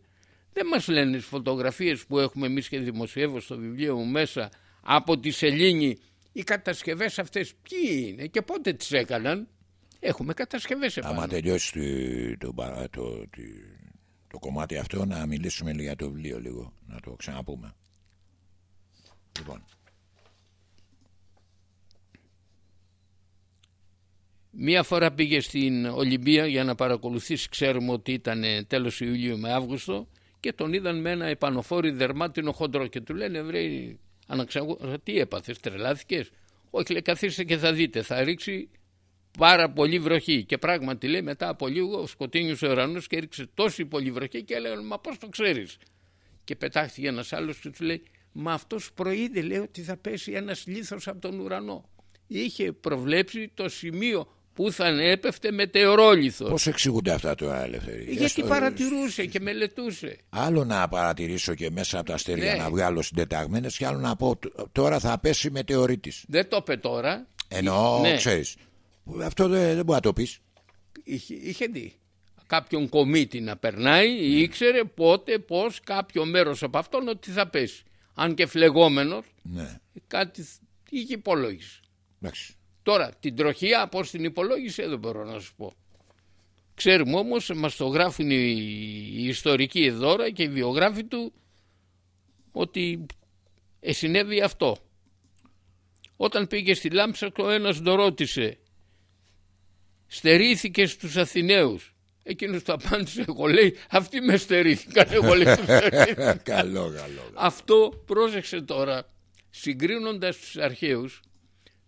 Δεν μας λένε τις φωτογραφίες που έχουμε εμείς και δημοσιεύω στο βιβλίο μου μέσα από τη σελήνη οι κατασκευές αυτές ποιοι είναι και πότε τις έκαναν; Έχουμε κατασκευές επάνω. Άμα τελειώσει το, το, παρα- το, το, το κομμάτι αυτό να μιλήσουμε για το βιβλίο λίγο. Να το ξαναπούμε. Λοιπόν, Μία φορά πήγε στην Ολυμπία για να παρακολουθήσει, ξέρουμε ότι ήταν τέλος Ιουλίου με Αύγουστο και τον είδαν με ένα επανοφόρι δερμάτινο χοντρό και του λένε βρε αναξαγω... τι έπαθες, τρελάθηκες; Όχι λέει καθίστε και θα δείτε, θα ρίξει πάρα πολύ βροχή και πράγματι λέει μετά από λίγο σκοτίνιωσε ο ουρανός και έριξε τόση πολύ βροχή και έλεγαν μα πώς το ξέρεις; Και πετάχτηκε ένας άλλος και τους λέει μα αυτός προείδε λέει ότι θα πέσει ένας λίθος από τον ουρανό. Είχε προβλέψει το σημείο που θα έπεφτε μετεωρόλιθος. πώς εξηγούνται αυτά τώρα, Ελευθερή. Γιατί Έστω- παρατηρούσε και μελετούσε. Άλλο να παρατηρήσω και μέσα από τα αστέρια Ναι. να βγάλω συντεταγμένες και άλλο να πω τ- τώρα θα πέσει μετεωρίτης. Δεν το είπε τώρα. Εννοώ, Ναι. ξέρεις. Αυτό δεν, δεν μπορεί να το πεις. Είχε, είχε δει κάποιον κομίτη να περνάει, ήξερε πότε, πώς, κάποιο μέρος από αυτόν ότι θα πέσει. Αν και φλεγόμενος, Ναι, κάτι είχε υπολόγισε. εντάξει. Τώρα, την τροχιά πώς την υπολόγισε δεν μπορώ να σου πω. Ξέρουμε όμως, μας το γράφουν οι, οι ιστορικοί εδώ και οι βιογράφοι του ότι ε, συνέβη αυτό. Όταν πήγε στη Λάμψα ο ένας το ρώτησε στερήθηκε στους Αθηναίους. Εκείνος του απάντησε εγώ λέει αυτοί με στερήθηκαν εγώ λέει τους (laughs) στερήθηκα». καλό, καλό. καλό. Αυτό πρόσεξε τώρα συγκρίνοντας τους αρχαίους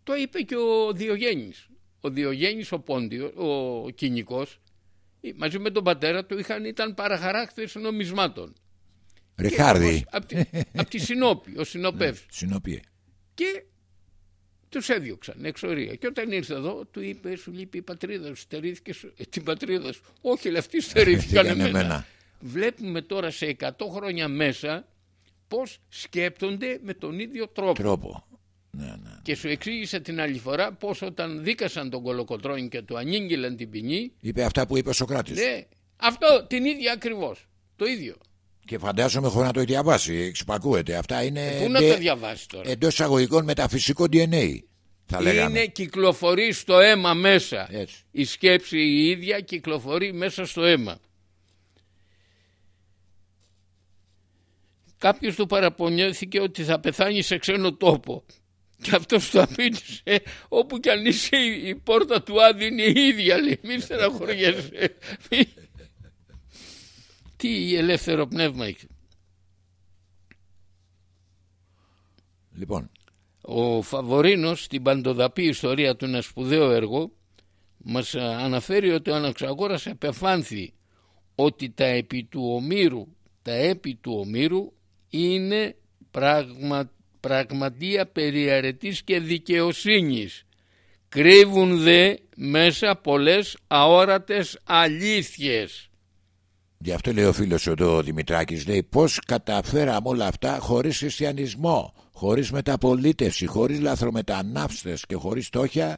το είπε και ο Διογέννης. Ο Διογέννης ο Πόντιος, ο κοινικός μαζί με τον πατέρα του είχαν, ήταν παραχαράκτες νομισμάτων. Ριχάρδη, Από τη, απ' τη Συνόπη, ο Συνοπεύς. συνοπίε. Και τους έδιωξαν εξορία. Και όταν ήρθε εδώ, του είπε: Σου λείπει η πατρίδα σου, στερήθηκε σου. Ε, την πατρίδα σου. Όχι, αλλά αυτοί στερήθηκαν Στερήθηκαν εμένα. εμένα. Βλέπουμε τώρα σε 100 χρόνια μέσα πώς σκέπτονται με τον ίδιο τρόπο. Τρόπο. Ναι, ναι. Και σου εξήγησα την άλλη φορά πώς όταν δίκασαν τον Κολοκοτρώνη και του ανήγγειλαν την ποινή, Είπε αυτά που είπε ο Σοκράτης. ναι, αυτό την ίδια ακριβώς. Το ίδιο. Και φαντάζομαι χωρίς να το έχει διαβάσει. Εξυπακούεται. Αυτά είναι Ε, Πού να το διαβάσει τώρα; εντός εισαγωγικών μεταφυσικό DNA. Θα λέγαμε. Είναι κυκλοφορεί στο αίμα μέσα. Έτσι. Η σκέψη η ίδια κυκλοφορεί μέσα στο αίμα. Κάποιος του παραπονιέθηκε ότι θα πεθάνει σε ξένο τόπο. Και αυτός του απήντησε όπου κι αν είσαι η η πόρτα του Άδη είναι η ίδια λέει μη στεναχωριέσαι. Μη- Τι ελεύθερο πνεύμα έχει. Λοιπόν, Ο Φαβορίνος στην παντοδαπή ιστορία του ένα σπουδαίο έργο μας α, αναφέρει ότι ο Αναξαγόρας επεφάνθη ότι τα επί του ομήρου, τα έπι του ομήρου είναι πραγμα, πραγματεία περιαρετής και δικαιοσύνης. Κρύβουν δε μέσα πολλές αόρατες αλήθειες. γι' αυτό λέει ο φίλος εδώ ο Δημητράκης λέει πώς καταφέραμε όλα αυτά χωρίς χριστιανισμό, χωρίς μεταπολίτευση, χωρίς λαθρομετανάυστες και χωρίς στόχια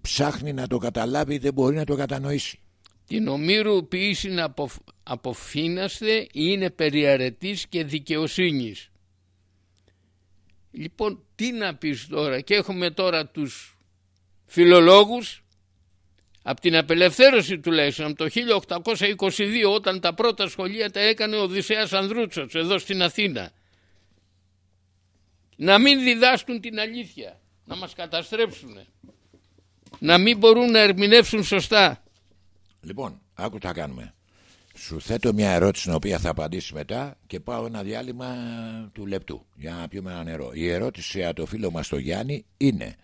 ψάχνει να το καταλάβει δεν μπορεί να το κατανοήσει. Την ομήρου ποιήση να αποφ... αποφύναστε είναι περιαρετής και δικαιοσύνης. Λοιπόν, τι να πεις τώρα; Και έχουμε τώρα τους φιλολόγους. Από την απελευθέρωση τουλάχιστον από το 1822 όταν τα πρώτα σχολεία τα έκανε ο Οδυσσέας Ανδρούτσος εδώ στην Αθήνα. Να μην διδάσκουν την αλήθεια να μας καταστρέψουν να μην μπορούν να ερμηνεύσουν σωστά. Λοιπόν, άκου τι θα κάνουμε. Σου θέτω μια ερώτηση την οποία θα απαντήσει μετά και πάω ένα διάλειμμα του λεπτού για να πιούμε ένα νερό. Η ερώτηση από το φίλο μας το Γιάννη είναι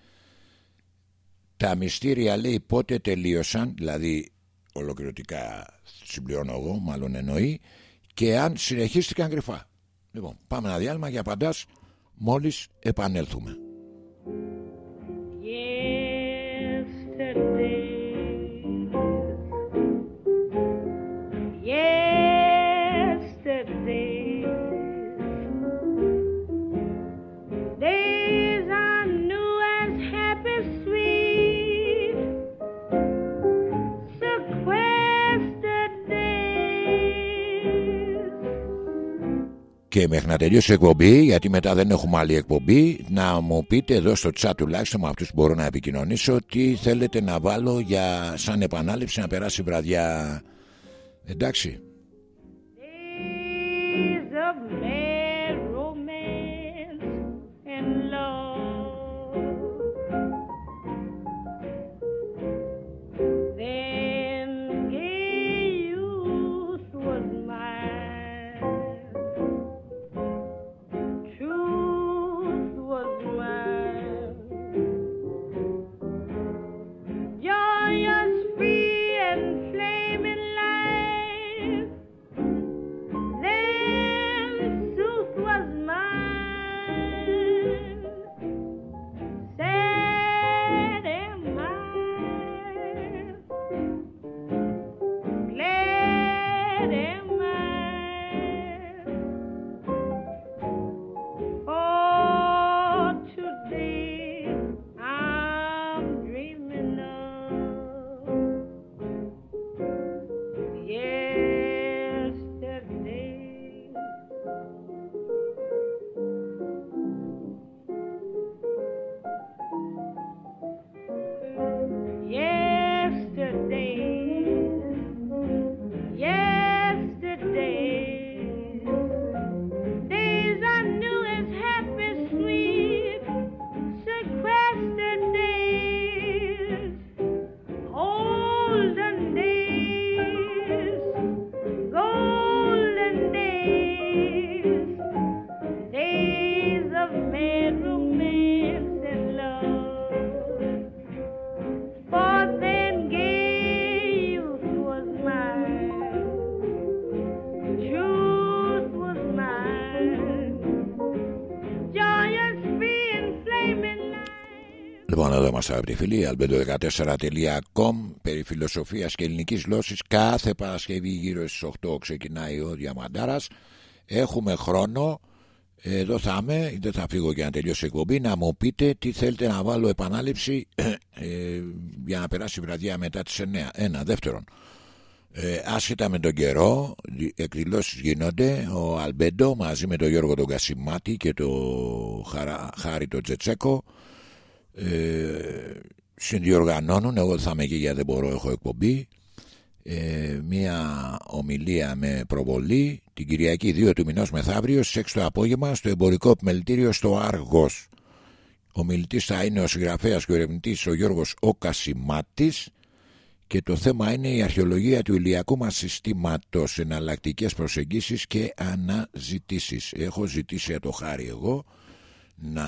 τα μυστήρια λέει πότε τελείωσαν, δηλαδή ολοκληρωτικά συμπληρώνω εγώ, μάλλον εννοεί, και αν συνεχίστηκαν κρυφά. Λοιπόν, πάμε ένα διάλειμμα για απαντάς μόλις επανέλθουμε. Yesterday, και μέχρι να τελειώσει η εκπομπή, γιατί μετά δεν έχουμε άλλη εκπομπή, να μου πείτε εδώ στο chat τουλάχιστον με αυτούς που μπορώ να επικοινωνήσω τι θέλετε να βάλω για σαν επανάληψη να περάσει η βραδιά. Εντάξει. Λοιπόν, εδώ είμαστε αγαπητοί φίλοι, albedo14.com περί φιλοσοφίας και ελληνικής γλώσσης. Κάθε Παρασκευή γύρω στις 8 ξεκινάει ο Διαμαντάρας. Έχουμε χρόνο, εδώ θα είμαι, δεν θα φύγω για να τελειώσει η εκπομπή, να μου πείτε τι θέλετε να βάλω επανάληψη ε, για να περάσει η βραδιά μετά τις 9. Ένα, δεύτερον. Ε, άσχετα με τον καιρό, εκδηλώσεις γίνονται. Ο Αλμπέντο μαζί με τον Γιώργο τον Κασιμάτη και τον Χαρά, Χάρη τον Τζετσέκο ε, συνδιοργανώνουν. Εγώ θα είμαι εκεί γιατί δεν μπορώ, έχω εκπομπή. Ε, μία ομιλία με προβολή την Κυριακή 2 του μηνός μεθαύριο στις 6 το απόγευμα στο εμπορικό επιμελητήριο στο Άργος. Ο μιλητής θα είναι ο συγγραφέας και ο ερευνητής ο Γιώργος Ο Κασιμάτης και το θέμα είναι η αρχαιολογία του ηλιακού μας συστήματος, εναλλακτικές προσεγγίσεις και αναζητήσεις. Έχω ζητήσει το χάρη εγώ να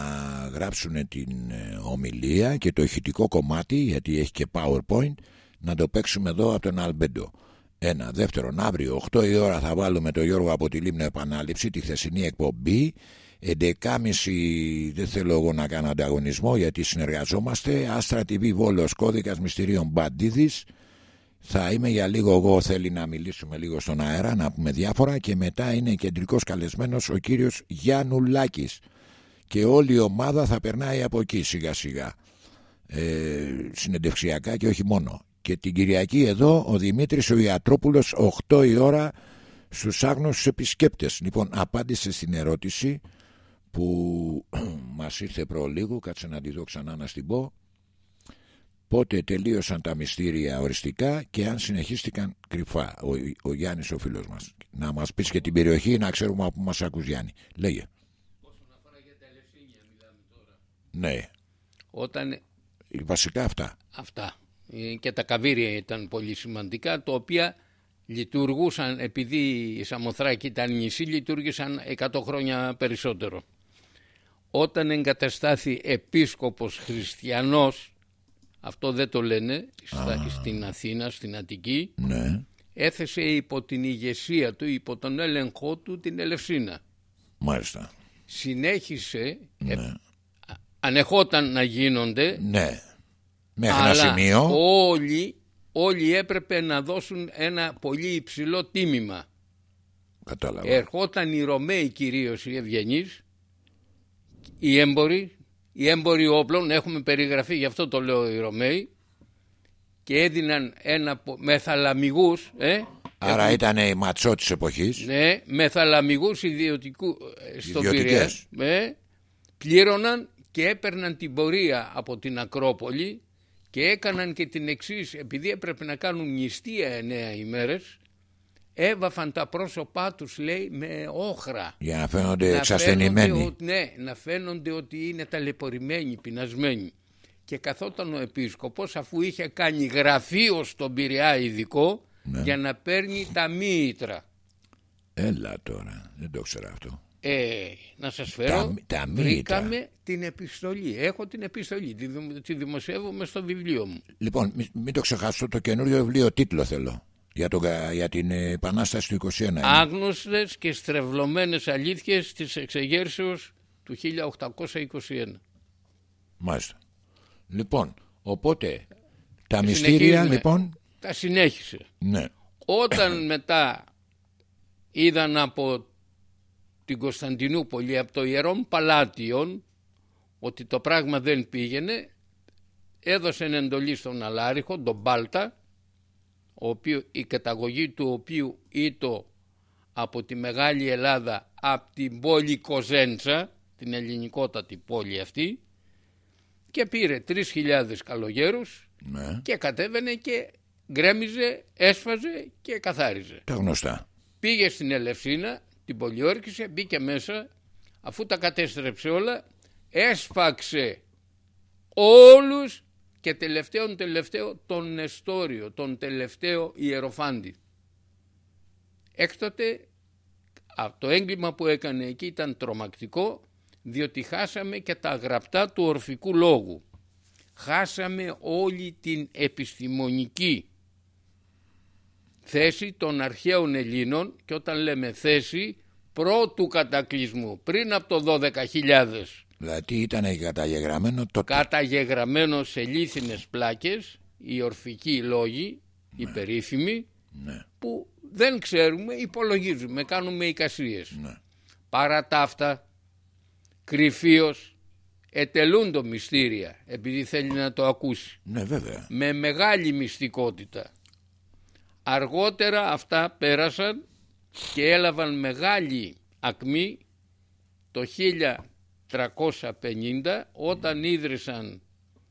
γράψουν την ε, ομιλία και το ηχητικό κομμάτι, γιατί έχει και PowerPoint, να το παίξουμε εδώ από τον Αλμπέντο. Ένα. Δεύτερον, αύριο 8 η ώρα θα βάλουμε τον Γιώργο από τη Λίμνο Επανάληψη, τη χθεσινή εκπομπή. 11.30 δεν θέλω εγώ να κάνω ανταγωνισμό γιατί συνεργαζόμαστε. Άστρα TV Βόλος, κώδικας μυστηρίων Μπαντίδης. Θα είμαι για λίγο εγώ θέλει να μιλήσουμε λίγο στον αέρα, να πούμε διάφορα και μετά είναι κεντρικός καλεσμένος ο κύριος Γιάννουλάκης και όλη η ομάδα θα περνάει από εκεί σιγά σιγά ε, συνεντευξιακά και όχι μόνο. Και την Κυριακή εδώ ο Δημήτρης ο Ιατρόπουλος 8 η ώρα στους άγνωστους επισκέπτες. Λοιπόν απάντησε στην ερώτηση που (clears throat) μας ήρθε προλίγου κάτσε να τη δω ξανά να στην πω. Πότε τελείωσαν τα μυστήρια οριστικά και αν συνεχίστηκαν κρυφά. Ο, ο Γιάννης ο φίλος μας. Να μας πεις και την περιοχή να ξέρουμε από που μας ακούς Γιάννη. Λέγε ναι. Όταν βασικά αυτά. Αυτά. Ε, και τα καβίρια ήταν πολύ σημαντικά τα οποία λειτουργούσαν επειδή η Σαμοθράκη ήταν νησί λειτουργήσαν 100 χρόνια περισσότερο. Όταν εγκαταστάθη επίσκοπος χριστιανός αυτό δεν το λένε στα, στην Αθήνα, στην Αττική ναι. έθεσε υπό την ηγεσία του, υπό τον έλεγχό του την Ελευσίνα. Μάλιστα. Συνέχισε ε, α- ανεχόταν να γίνονται ναι μέχρι ένα αλλά σημείο όλοι, όλοι έπρεπε να δώσουν ένα πολύ υψηλό τίμημα. κατάλαβα Ερχόταν οι Ρωμαίοι κυρίως οι Ευγενείς, οι έμποροι, οι έμποροι όπλων, έχουμε περιγραφεί γι' αυτό το λέω οι Ρωμαίοι, και έδιναν ένα πο- με θαλαμιγούς, ε, Άρα ήταν η ματσό της εποχής. Ναι, με θαλαμιγούς ιδιωτικού ε, στο Ιδιωτικές. Πειραιά. Ε, πλήρωναν και έπαιρναν την πορεία από την Ακρόπολη και έκαναν και την εξής επειδή έπρεπε να κάνουν νηστεία εννέα ημέρες έβαφαν τα πρόσωπά τους λέει με όχρα Για να φαίνονται να εξασθενημένοι. φαίνονται ότι- ναι, να φαίνονται ότι είναι ταλαιπωρημένοι, πεινασμένοι. Και καθόταν ο επίσκοπος αφού είχε κάνει γραφείο στον Πειραιά ειδικό Ναι. για να παίρνει τα μήτρα. Έλα τώρα. Δεν το ξέρω αυτό. Ε, να σας φέρω, Τα- τα μήτρα. βρήκαμε την επιστολή. Έχω την επιστολή, τη, δημο- τη δημοσιεύομαι στο βιβλίο μου. Λοιπόν, μη- μην το ξεχάσω το καινούριο βιβλίο τίτλο θέλω. Για, τον, κα- για την ε, Επανάσταση του 21. είναι. Άγνωστες και στρεβλωμένες αλήθειες της εξεγέρσεως του 1821. Μάλιστα. Λοιπόν, οπότε τα μυστήρια Συνεχίζουμε. λοιπόν. Τα συνέχισε. Ναι. Όταν μετά είδαν από την Κωνσταντινούπολη, από το Ιερόν Παλάτιον, ότι το πράγμα δεν πήγαινε, έδωσαν εντολή στον Αλάριχο, τον Μπάλτα, ο οποίο, η καταγωγή του οποίου ήτο από τη Μεγάλη Ελλάδα, από την πόλη Κοζέντσα, την ελληνικότατη πόλη αυτή, και πήρε 3.000 καλογέρους ναι. και κατέβαινε και γκρέμιζε, έσφαζε και καθάριζε. Τα γνωστά. Πήγε στην Ελευσίνα, την πολιόρκησε, μπήκε μέσα, αφού τα κατέστρεψε όλα, έσφαξε όλους και τελευταίον τελευταίο τον Νεστόριο, τον τελευταίο Ιεροφάντη. Έκτοτε α, το έγκλημα που έκανε εκεί ήταν τρομακτικό διότι χάσαμε και τα γραπτά του ορφικού λόγου. Χάσαμε όλη την επιστημονική θέση των αρχαίων Ελλήνων και όταν λέμε θέση πρώτου κατακλυσμού πριν από το 12.000 Δηλαδή ήταν καταγεγραμμένο τότε. καταγεγραμμένο σε λίθινες πλάκες οι ορφικοί λόγοι, οι περίφημοι Ναι. που δεν ξέρουμε, υπολογίζουμε, κάνουμε εικασίες. Ναι. Παρά τα αυτά, κρυφίως ετελούν το μυστήρια επειδή θέλει να το ακούσει Ναι, βέβαια. με μεγάλη μυστικότητα. Αργότερα αυτά πέρασαν και έλαβαν μεγάλη ακμή. Το 1350 όταν ίδρυσαν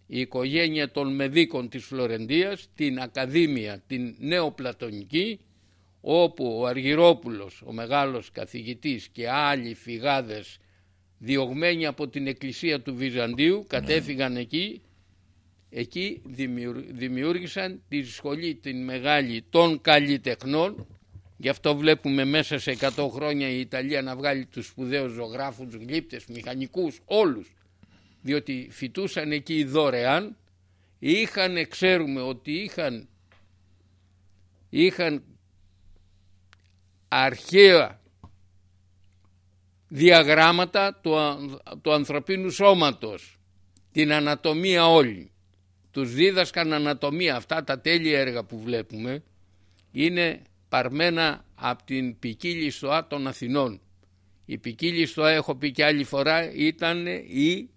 η οικογένεια των Μεδίκων της Φλωρεντίας την Ακαδήμια, την Νεοπλατωνική όπου ο Αργυρόπουλος, ο μεγάλος καθηγητής και άλλοι φυγάδες διωγμένοι από την εκκλησία του Βυζαντίου κατέφυγαν εκεί εκεί δημιουργ- δημιούργησαν τη σχολή την μεγάλη των καλλιτεχνών. Γι' αυτό βλέπουμε μέσα σε 100 χρόνια η Ιταλία να βγάλει τους σπουδαίους ζωγράφους, γλύπτες, μηχανικούς, όλους. Διότι φοιτούσαν εκεί δωρεάν. Είχαν, ξέρουμε ότι είχαν είχαν αρχαία διαγράμματα του, αν- του ανθρωπίνου σώματος την ανατομία όλη τους δίδασκαν ανατομία αυτά τα τέλεια έργα που βλέπουμε είναι παρμένα από την ποικίλη στοά των Αθηνών η ποικίλη στοά έχω πει και άλλη φορά ήταν η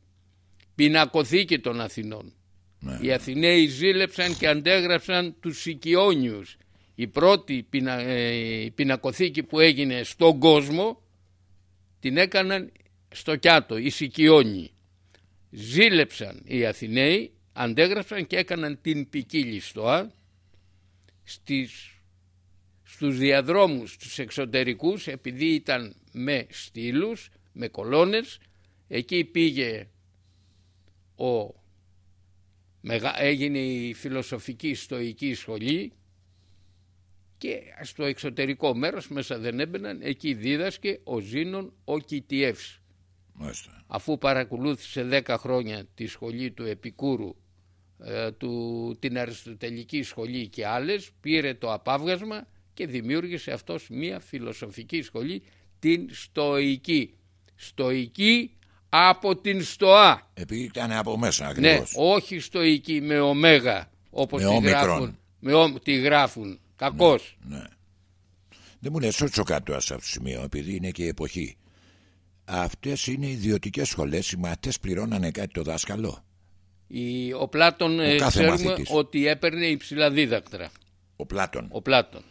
πινακοθήκη των Αθηνών Ναι. οι Αθηναίοι ζήλεψαν και αντέγραψαν τους Σικιόνιους η πρώτη πινα, ε, η πινακοθήκη που έγινε στον κόσμο την έκαναν στο Κιάτο, οι Σικιόνιοι. Ζήλεψαν οι Αθηναίοι, αντέγραψαν και έκαναν την ποικίλη στοά στις, στους διαδρόμους τους εξωτερικούς επειδή ήταν με στήλους, με κολόνες εκεί πήγε ο μεγα- έγινε η φιλοσοφική στοική σχολή και στο εξωτερικό μέρος μέσα δεν έμπαιναν εκεί δίδασκε ο Ζήνων ο Κιτιεύς Μάλιστα. αφού παρακολούθησε 10 χρόνια τη σχολή του Επικούρου ε, του, την Αριστοτελική σχολή και άλλες πήρε το απάβγασμα και δημιούργησε αυτός μία φιλοσοφική σχολή την Στοική Στοική από την Στοά Επειδή ήταν από μέσα ναι, ακριβώς. όχι Στοική με ωμέγα όπως Με τη όμικρον. γράφουν, με ω, τη γράφουν. κακώς Ναι. Δεν μου λες όσο κάτω σε αυτό το σημείο, επειδή είναι και η εποχή. Αυτές είναι ιδιωτικές σχολές, οι μαθητές πληρώνανε κάτι το δάσκαλο. Η, ο Πλάτων ε, κάθε ξέρουμε μαθήτης. ότι έπαιρνε υψηλά δίδακτρα Ο Πλάτων. ο Πλάτων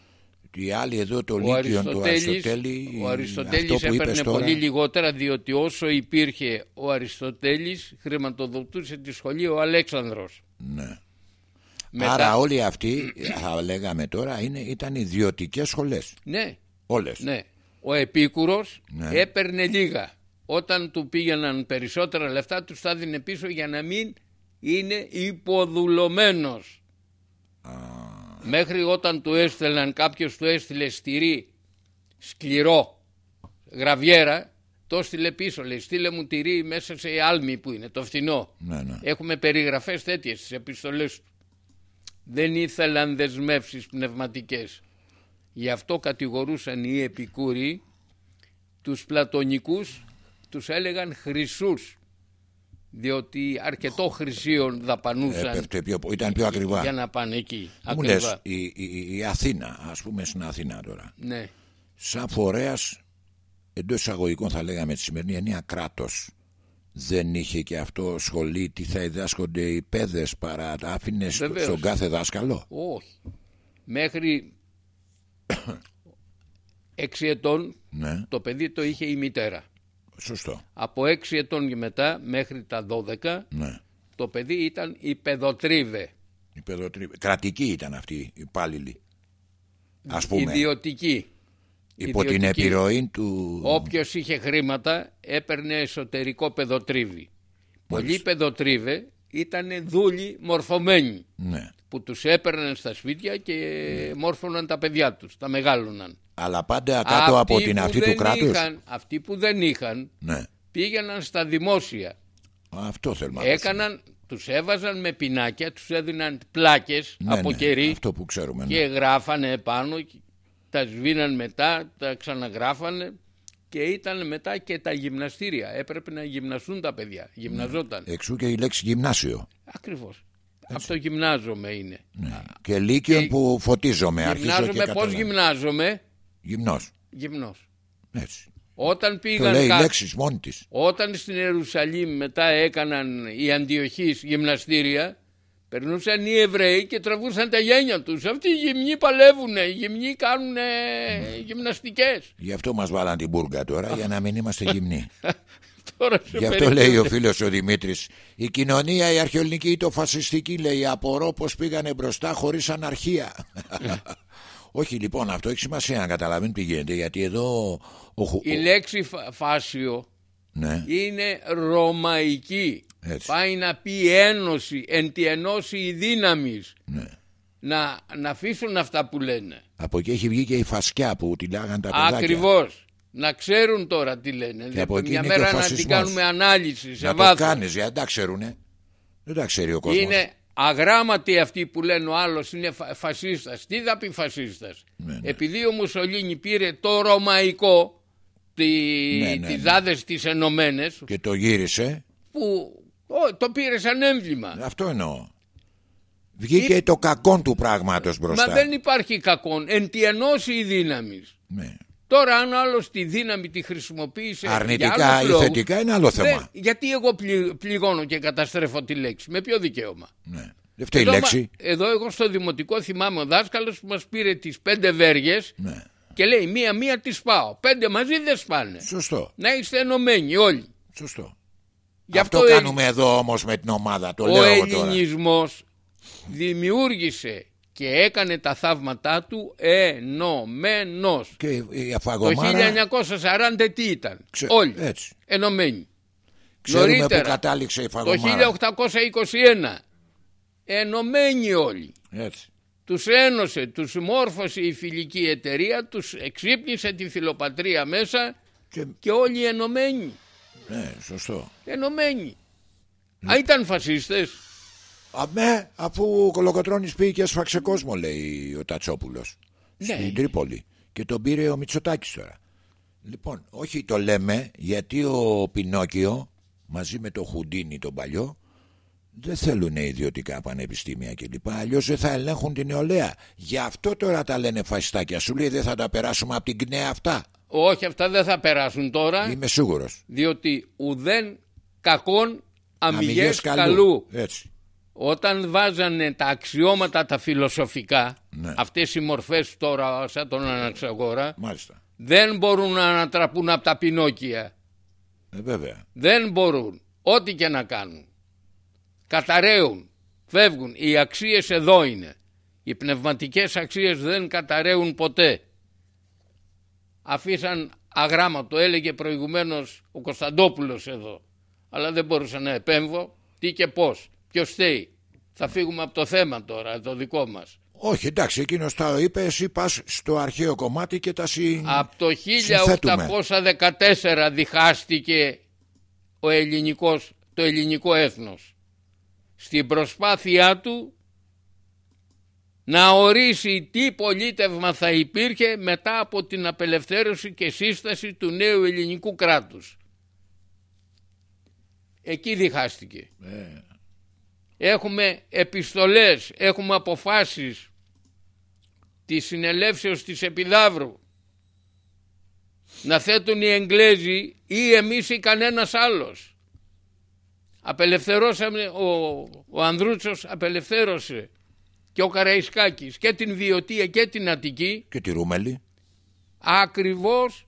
Οι άλλοι εδώ το Ο Λύκειον του Αριστοτέλης, Αριστοτέλη. ο Αριστοτέλης αυτό που είπες έπαιρνε τώρα, πολύ λιγότερα διότι όσο υπήρχε ο Αριστοτέλης χρηματοδοτούσε τη σχολή ο Αλέξανδρος. Ναι. Μετά- Άρα όλοι αυτοί, θα λέγαμε τώρα, είναι, ήταν ιδιωτικές σχολές. Ναι, Όλες. ναι. Ο Επίκουρος Ναι. έπαιρνε λίγα. Όταν του πήγαιναν περισσότερα λεφτά τους τα δίνε πίσω για να μην είναι υποδουλωμένος. Μέχρι όταν του έστελναν κάποιος του έστειλε στηρί σκληρό γραβιέρα το έστειλε πίσω λέει στείλε μου τυρί μέσα σε άλμη που είναι το φθηνό. Ναι, ναι. έχουμε περιγραφές τέτοιες στις επιστολές του. Δεν ήθελαν δεσμεύσεις πνευματικές. Γι' αυτό κατηγορούσαν οι επικούροι τους πλατωνικούς τους έλεγαν χρυσούς διότι αρκετό χρυσίων δαπανούσαν Έπεφτε πιο, ήταν πιο ακριβά. για να πάνε εκεί Μου λες, ακριβά η, η, η Αθήνα, ας πούμε στην Αθήνα τώρα, ναι. σαν φορέας εντός εισαγωγικών θα λέγαμε τη σημερινή ενία κράτος δεν είχε και αυτό σχολή τι θα διδάσκονται οι παιδες παρά τα άφηνες στο- Βεβαίως. στον κάθε δάσκαλο. Όχι. Μέχρι (coughs) έξι ετών Ναι, το παιδί το είχε η μητέρα. Σωστό. Από έξι ετών και μετά μέχρι τα 12 Ναι. το παιδί ήταν η παιδοτρίβε. Η παιδοτρή- Κρατική ήταν αυτή η υπάλληλη. Ας πούμε, Ιδιωτική. υπό την ιδιωτική. επιρροή του... Όποιος είχε χρήματα έπαιρνε εσωτερικό παιδοτρίβη. Πολλοί παιδοτρίβε ήταν δούλοι μορφωμένοι Ναι. που τους έπαιρναν στα σπίτια και μόρφωναν τα παιδιά τους, τα μεγάλωναν. Αλλά πάντα κάτω από την που αυτή του δεν κράτους. Είχαν, αυτοί που δεν είχαν Ναι. πήγαιναν στα δημόσια. Αυτό θέλουμε. να Έκαναν, τους έβαζαν με πινάκια, τους έδιναν πλάκες Ναι, από ναι, κερί Αυτό που ξέρουμε. και Ναι. γράφανε επάνω, και τα σβήναν μετά, τα ξαναγράφανε και ήταν μετά και τα γυμναστήρια. Έπρεπε να γυμναστούν τα παιδιά, γυμναζόταν. Εξού και η λέξη γυμνάσιο. Ακριβώς. Αυτό γυμνάζομαι είναι. Ναι. Και λύκειον Και- που φωτίζομαι. Αρχίζω και Γυμνάζομαι, πώς καταλαβαίνω. γυμνάζομαι, Γυμνός. γυμνός. Έτσι. Όταν Το πήγαν λέει κα- λέξεις μόνη της. Όταν στην Ιερουσαλήμ μετά έκαναν οι αντιοχείς γυμναστήρια, περνούσαν οι Εβραίοι και τραβούσαν τα γένια τους. Αυτοί οι γυμνοί παλεύουνε, οι γυμνοί κάνουν γυμναστικές. Γι' αυτό μας βάλαν την μπουργα τώρα για να μην είμαστε γυμνοί. (laughs) Τώρα σε Γι' αυτό περίπτωση- λέει ο φίλος ο Δημήτρης Η κοινωνία η αρχαιολική ή το φασιστική λέει Απορώ πως πήγανε μπροστά χωρίς αναρχία Όχι λοιπόν αυτό έχει σημασία να καταλαβαίνει τι γίνεται Γιατί εδώ ο, χου- Η λέξη φα- φάσιο ναι, είναι ρωμαϊκή. Έτσι. Πάει να πει ένωση, εν τη ενώση η δύναμης. ναι. Να, να αφήσουν αυτά που λένε. Από εκεί έχει βγει και η φασκιά που τη λάγαν τα παιδάκια Ακριβώς. Να ξέρουν τώρα τι λένε. Και από εκεί Μια είναι και ο μέρα να την φασισμός. κάνουμε ανάλυση σε Να το βάθος. κάνεις γιατί δεν τα ξέρουνε Δεν τα ξέρει ο κόσμος Είναι αγράμματοι αυτοί που λένε ο άλλος είναι φα- φασίστας. Τι θα πει φασίστας; Ναι, ναι. Επειδή ο Μουσολίνη πήρε το ρωμαϊκό, τη, Ναι, ναι, τις ναι. δάδες τις ενωμένες, Και το γύρισε που ο, το πήρε σαν έμβλημα. Αυτό εννοώ Βγήκε το κακόν του πράγματος μπροστά Μα δεν υπάρχει κακόν. Εν τη ενώση η δύναμη. ναι. Τώρα αν άλλος τη δύναμη τη χρησιμοποίησε για Αρνητικά άλλους ή λόγους, θετικά είναι άλλο θέμα δεν- γιατί εγώ πλη- πληγώνω και καταστρέφω τη λέξη. Με ποιο δικαίωμα; ναι. Δεν φταίει η Εδώ, μα- λέξη εδώ εγώ στο δημοτικό θυμάμαι ο δάσκαλος που μας πήρε τις πέντε βέργες ναι. και λέει μία-μία τις πάω. Πέντε μαζί δεν σπάνε. Σωστό Να είστε ενωμένοι όλοι. Σωστό Γι' Αυτό, αυτό, κάνουμε εδώ όμως με την ομάδα Το ο λέω εγώ τώρα ελληνισμός δημιούργησε και έκανε τα θαύματά του ενωμένος. Και η Το αφαγωμάρα 1940 τι ήταν; ξε- Όλοι Έτσι ενωμένοι. Ξέρουμε που Νωρίτερα, κατάληξε η Το φαγωμάρα 1821 ενωμένοι όλοι. Έτσι Τους ένωσε, τους μόρφωσε η φιλική εταιρεία, τους εξύπνησε τη φιλοπατρία μέσα και, και όλοι ενωμένοι. Ναι σωστό Ενωμένοι. Α, ήταν φασίστες. Αμέ, αφού ο Κολοκοτρώνης πήγε και έσφαξε κόσμο λέει ο Τατσόπουλος Ναι. Στην Τρίπολη Και τον πήρε ο Μητσοτάκης τώρα Λοιπόν, όχι το λέμε γιατί ο Πινόκιο μαζί με το Χουντίνι τον παλιό δεν θέλουν ιδιωτικά πανεπιστήμια κλπ. Αλλιώς δεν θα ελέγχουν την νεολαία. Γι' αυτό τώρα τα λένε φασιστάκια. Σου λέει δεν θα τα περάσουμε από την ΚΝΕ αυτά. Όχι, αυτά δεν θα περάσουν τώρα, Είμαι σίγουρος. διότι ουδέν κακόν αμυγές καλού. Έτσι. Όταν βάζανε τα αξιώματα τα φιλοσοφικά, Ναι. αυτές οι μορφές τώρα σαν τον Αναξαγόρα, Μάλιστα. δεν μπορούν να ανατραπούν από τα πινόκια. Ε, βέβαια. Δεν μπορούν. Ό,τι και να κάνουν. Καταραίουν. Φεύγουν. Οι αξίες εδώ είναι. Οι πνευματικές αξίες δεν καταραίουν ποτέ. Αφήσαν αγράμματο. Έλεγε προηγουμένως ο Κωνσταντόπουλος εδώ. Αλλά δεν μπορούσα να επέμβω. Τι και πώς. Ποιος θέλει. Θα φύγουμε από το θέμα τώρα, το δικό μας. Όχι, εντάξει, εκείνος τα είπε, εσύ πας στο αρχαίο κομμάτι και τα συ... Από το Συνθέτουμε. 1814 διχάστηκε ο ελληνικός, το ελληνικό έθνος στην προσπάθειά του να ορίσει τι πολίτευμα θα υπήρχε μετά από την απελευθέρωση και σύσταση του νέου ελληνικού κράτους. Εκεί διχάστηκε. Ε, Έχουμε επιστολές, έχουμε αποφάσεις της συνελεύσεως της Επιδαύρου να θέτουν οι Εγγλέζοι ή εμείς ή κανένας άλλος. Απελευθερώσαμε, ο, ο Ανδρούτσος απελευθέρωσε και ο Καραϊσκάκης και την Βιωτία και την Αττική και τη Ρούμελη. ακριβώς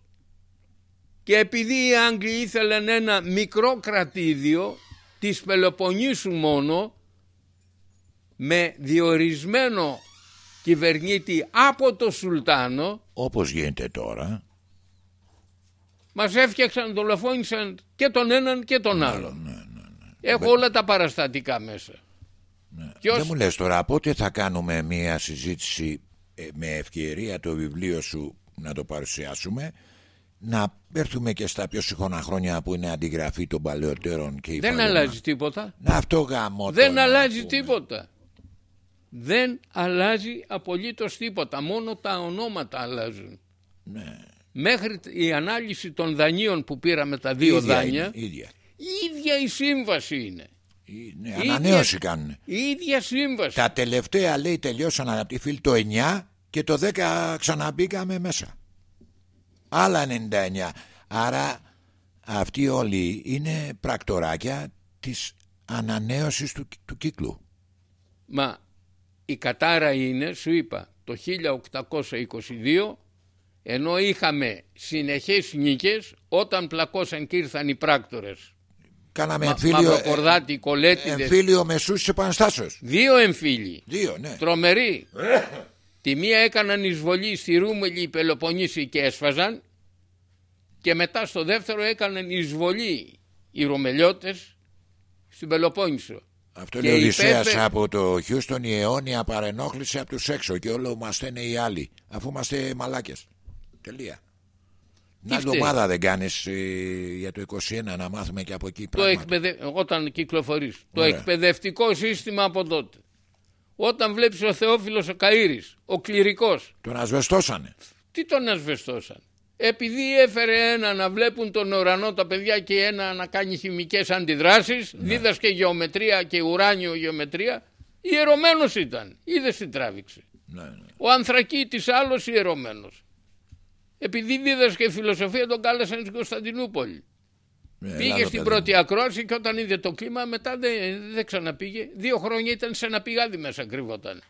και επειδή οι Άγγλοι ήθελαν ένα μικρό κρατήδιο της Πελοποννήσου μόνο με διορισμένο κυβερνήτη από το Σουλτάνο Όπως γίνεται τώρα. μας έφτιαξαν, δολοφόνησαν και τον έναν και τον άλλον. Ναι, Έχω όλα τα παραστατικά μέσα. Ποιος- Δεν μου λες τώρα πότε θα κάνουμε μια συζήτηση ε, με ευκαιρία το βιβλίο σου να το παρουσιάσουμε να έρθουμε και στα πιο σύγχρονα χρόνια που είναι αντιγραφή των παλαιότερων και η Δεν παλαιόμα. αλλάζει τίποτα. Να αυτό γάμο Δεν το, αλλάζει να πούμε. τίποτα. Δεν αλλάζει απολύτως τίποτα. Μόνο τα ονόματα αλλάζουν. Ναι. Μέχρι η ανάλυση των δανείων που πήραμε τα δύο Ίδια δάνεια, είναι, ίδια. η ίδια η σύμβαση είναι. Η- Ναι, ίδια- ανανέωση κάνουν. Η ίδια σύμβαση. Τα τελευταία λέει τελειώσαν από τη φίλη το 9 και το 10 ξαναμπήκαμε μέσα. Άλλα 99. Άρα αυτοί όλοι είναι πρακτοράκια της ανανέωσης του, του κύκλου. Μα η κατάρα είναι, σου είπα, το 1822 ενώ είχαμε συνεχές νίκες όταν πλακώσαν και ήρθαν οι πράκτορες. Κάναμε Μα, εμφύλιο, Μαυροκορδάτη, Κολέτιδες, εμφύλιο μεσούς της Επαναστάσεως. δύο εμφύλοι. Δύο, ναι. Τρομεροί. Τη μία έκαναν εισβολή στη Ρούμελη, οι Πελοποννήσοι και έσφαζαν και μετά στο δεύτερο έκαναν εισβολή οι Ρωμελιώτες στην Πελοπόννησο. Αυτό Και λέει ο Οδυσσέας υπέφερε- από το Χιούστον η αιώνια παρενόχληση από τους έξω και όλο μας είναι οι άλλοι αφού είμαστε μαλάκες. Τελεία. Να φταίει; εβδομάδα δεν κάνεις ε, για το 21 να μάθουμε και από εκεί Το πράγματα. εκπαιδε... Όταν κυκλοφορείς. Το Ωραία. εκπαιδευτικό σύστημα από τότε. Όταν βλέπεις ο Θεόφιλος ο Καΐρης, ο κληρικός, Τον ασβεστώσανε. τι τον ασβεστώσαν. Επειδή έφερε ένα να βλέπουν τον ουρανό τα παιδιά και ένα να κάνει χημικές αντιδράσεις, Ναι. δίδασκε γεωμετρία και ουράνιο γεωμετρία, ιερωμένος ήταν. Είδες τι τράβηξε. Ναι, ναι. Ο Ανθρακίτης άλλος ιερωμένος. Επειδή δίδασκε φιλοσοφία τον κάλεσαν στην Κωνσταντινούπολη. Ναι, Πήγε Ελλάδα, στην παιδί πρώτη μου. ακρόαση και όταν είδε το κλίμα μετά δεν, δεν ξαναπήγε. Δύο χρόνια ήταν σε ένα πηγάδι μέσα κρύβονταν.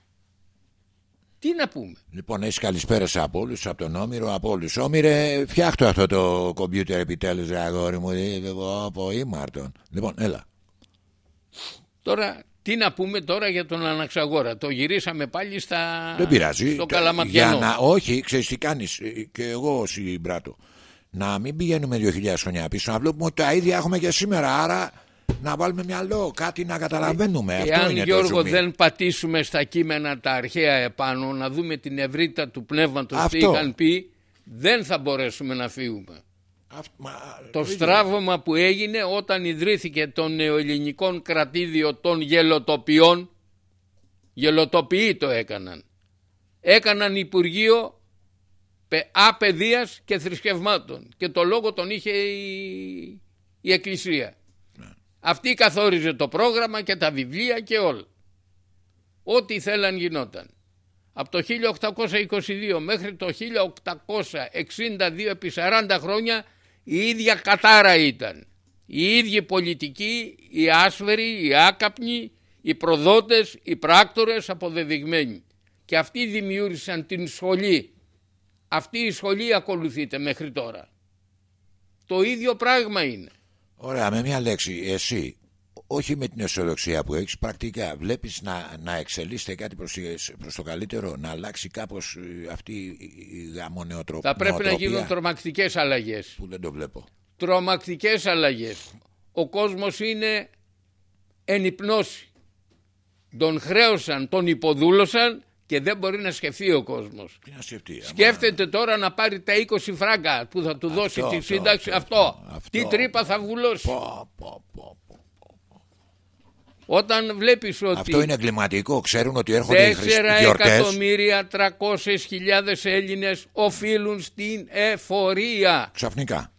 Τι να πούμε; Λοιπόν, έχεις καλησπέρα από όλου, από τον Όμηρο, από όλου. Όμηρε, φτιάχτω αυτό το κομπιούτερ επιτέλους, ρε αγόρι μου. ε, Από ήμαρτον. Λοιπόν, έλα. Τώρα τι να πούμε τώρα για τον Αναξαγόρα; Το γυρίσαμε πάλι στα... Δεν πειράζει. στο Τα- Καλαματιανό. Για να, όχι, ξέρεις τι κάνεις. Και εγώ συμπράττω. Να μην πηγαίνουμε 2.000 χρόνια πίσω, να βλέπουμε ότι τα ίδια έχουμε και σήμερα. Άρα να βάλουμε μυαλό, κάτι να καταλαβαίνουμε. Αυτό Εάν είναι Γιώργο το ζουμί. δεν πατήσουμε στα κείμενα τα αρχαία επάνω να δούμε την ευρύτητα του πνεύματος τι Αυτό. είχαν πει δεν θα μπορέσουμε να φύγουμε. Αυτ- μα, Το ίδιο. στράβωμα που έγινε όταν ιδρύθηκε το νεοελληνικό κρατήδιο των γελοτοπιών γελοτοποιοί το έκαναν. Έκαναν Υπουργείο πε- Απαιδείας και Θρησκευμάτων και το λόγο τον είχε η, η Εκκλησία. Αυτή καθόριζε το πρόγραμμα και τα βιβλία και όλα. Ό,τι θέλαν γινόταν. Από το 1822 μέχρι το 1862 επί 40 χρόνια η ίδια κατάρα ήταν. Οι ίδιοι πολιτικοί, οι άσφαιροι, οι άκαπνοι, Οι προδότες, οι πράκτορες αποδεδειγμένοι. Και αυτοί δημιούργησαν την σχολή. Αυτή η σχολή ακολουθείται μέχρι τώρα. Το ίδιο πράγμα είναι. Ωραία, με μια λέξη, εσύ, όχι με την αισιοδοξία που έχεις, πρακτικά βλέπεις να, να εξελίσσεται κάτι προς, προς το καλύτερο, να αλλάξει κάπως ε, αυτή η γαμονεοτροπία. Θα πρέπει να γίνουν τρομακτικές αλλαγές. Που δεν το βλέπω. Τρομακτικές αλλαγές. Ο κόσμος είναι εν υπνώση. Τον χρέωσαν, τον υποδούλωσαν και δεν μπορεί να σκεφτεί ο κόσμος. Τι να σκεφτεί. άμα- Σκέφτεται τώρα να πάρει τα 20 φράγκα που θα του δώσει Αυτό, τη αυτό, σύνταξη. αυτό, Αυτό. αυτό. Τι τρύπα θα βουλώσει. Πω, πω, πω, πω. Όταν βλέπεις ότι Αυτό είναι εγκληματικό. Ξέρουν ότι έρχονται οι 4 Χριστ- γιορτές. εκατομμύρια 300 χιλιάδες Έλληνες οφείλουν στην εφορία. Ξαφνικά.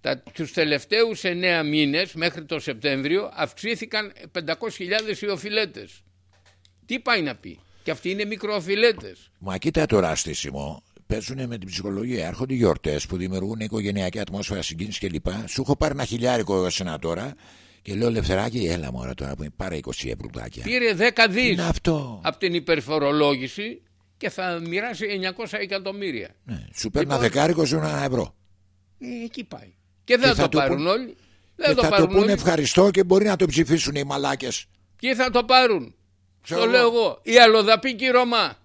Τα, τους τελευταίους 9 μήνες μέχρι το Σεπτέμβριο αυξήθηκαν 500.000 οι οφειλέτες. Τι πάει να πει; Και αυτοί είναι μικροοφειλέτες. Μα κοίτα τώρα στήσιμο. Παίζουν με την ψυχολογία. Έρχονται γιορτές που δημιουργούν οικογενειακή ατμόσφαιρα συγκίνησης κλπ. Σου έχω πάρει ένα χιλιάρικο εγώ εσένα τώρα και λέω Λευθεράκι, έλα μου τώρα που πάρε 20 ευρουλάκια. Πήρε 10 Τι δις είναι αυτό; από την υπερφορολόγηση και θα μοιράσει 900 εκατομμύρια. Ναι, σου παίρνει ένα Λοιπόν- δεκάρικο, ζουν ένα ευρώ. Ε, εκεί πάει. Και δεν Και θα θα το το πάρουν πούν- όλοι. Δεν Και το θα το πάρουν πούνε όλοι. ευχαριστώ και μπορεί να το ψηφίσουν οι μαλάκες. Ποιοι θα το πάρουν. Ξέρω το εγώ. λέω εγώ. Η αλλοδαπή και η Ρωμά.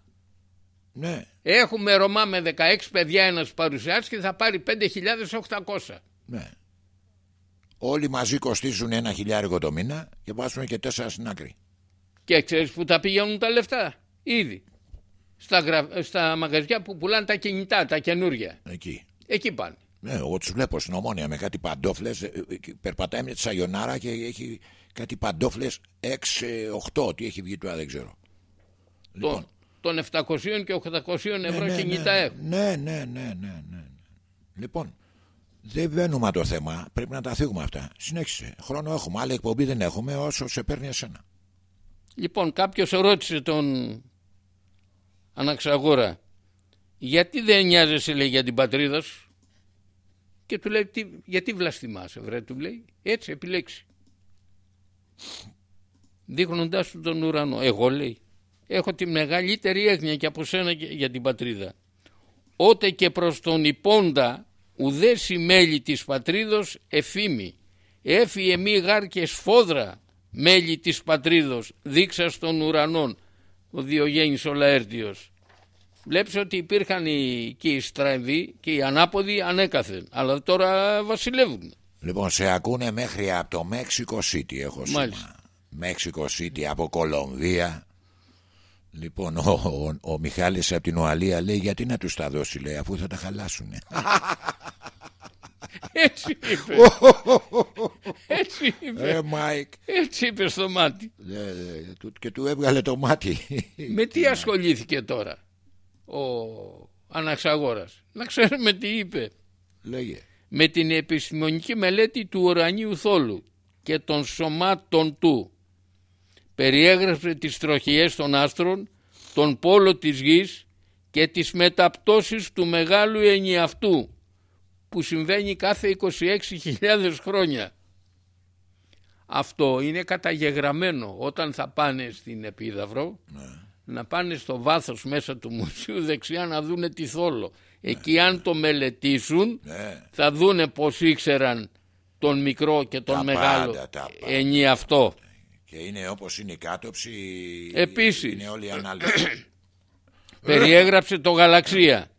Ναι, Έχουμε Ρωμά με 16 παιδιά ένας παρουσιάστης και θα πάρει 5.800. ναι. Όλοι μαζί κοστίζουν ένα χιλιάρικο το μήνα και βάζουν και τέσσερα στην άκρη. Και ξέρεις που τα πηγαίνουν τα λεφτά; Ήδη. Στα, γρα... στα μαγαζιά που πουλάνε τα κινητά, τα καινούρια. Εκεί. Εκεί πάνε. Ναι, εγώ τους βλέπω στην ομόνια με κάτι παντόφλες. Περπατάει με τη Σαγιονάρα και έχει κάτι παντόφλες 6-8. Τι έχει βγει τώρα δεν ξέρω. Των, των 700 και 800 ευρώ ναι, κινητά ναι, έχουν. ναι, ναι, ναι, ναι, ναι. Λοιπόν, δεν βαίνουμε το θέμα. Πρέπει να τα θίγουμε αυτά. Συνέχισε. Χρόνο έχουμε. Άλλη εκπομπή δεν έχουμε όσο σε παίρνει εσένα. Λοιπόν, κάποιος ρώτησε τον Αναξαγόρα γιατί δεν νοιάζεσαι λέει για την πατρίδα σου; Και του λέει «Τι, γιατί βλαστημάσαι βρε του λέει έτσι επιλέξει δείχνοντάς του τον ουρανό. Εγώ λέει έχω τη μεγαλύτερη έγνοια και από σένα και- για την πατρίδα. Ότε και προς τον υπόντα ουδές μέλη της πατρίδος εφήμη. Έφυγε μη γάρ και σφόδρα μέλη της πατρίδος δείξα στον ουρανόν ο Διογέννης ο Λαέρτιος. Βλέπεις ότι υπήρχαν οι, και οι στραβοί και οι ανάποδοι ανέκαθεν αλλά τώρα βασιλεύουν Λοιπόν, σε ακούνε μέχρι από το Μέξικο City έχω σήμα. Μάλιστα. Mexico City από Κολομβία. Λοιπόν, ο, ο, ο Μιχάλης από την Ουαλία λέει γιατί να τους τα δώσει λέει αφού θα τα χαλάσουν. έτσι είπε έτσι είπε ε, Μάικ. έτσι είπε στο μάτι Ε, ε, του- και του έβγαλε το μάτι. με τι ασχολήθηκε τώρα ο Αναξαγόρας; Να ξέρουμε τι είπε Λέγε. Με την επιστημονική μελέτη του ουρανίου θόλου και των σωμάτων του. Περιέγραψε τις τροχιές των άστρων, τον πόλο της γης και τις μεταπτώσεις του μεγάλου ενιαυτού που συμβαίνει κάθε 26.000 χρόνια. Αυτό είναι καταγεγραμμένο όταν θα πάνε στην Επίδαυρο να πάνε στο βάθος μέσα του μουσείου δεξιά να δούνε τη θόλο. Εκεί αν το μελετήσουν Ναι. θα δούνε πως ήξεραν τον μικρό και τον Τα μεγάλο πάντα, τα πάντα. ενιαυτό. Και είναι όπως είναι η κάτωψη. Επίσης. Είναι όλοι ανάλογοι. (coughs) Περιέγραψε το γαλαξία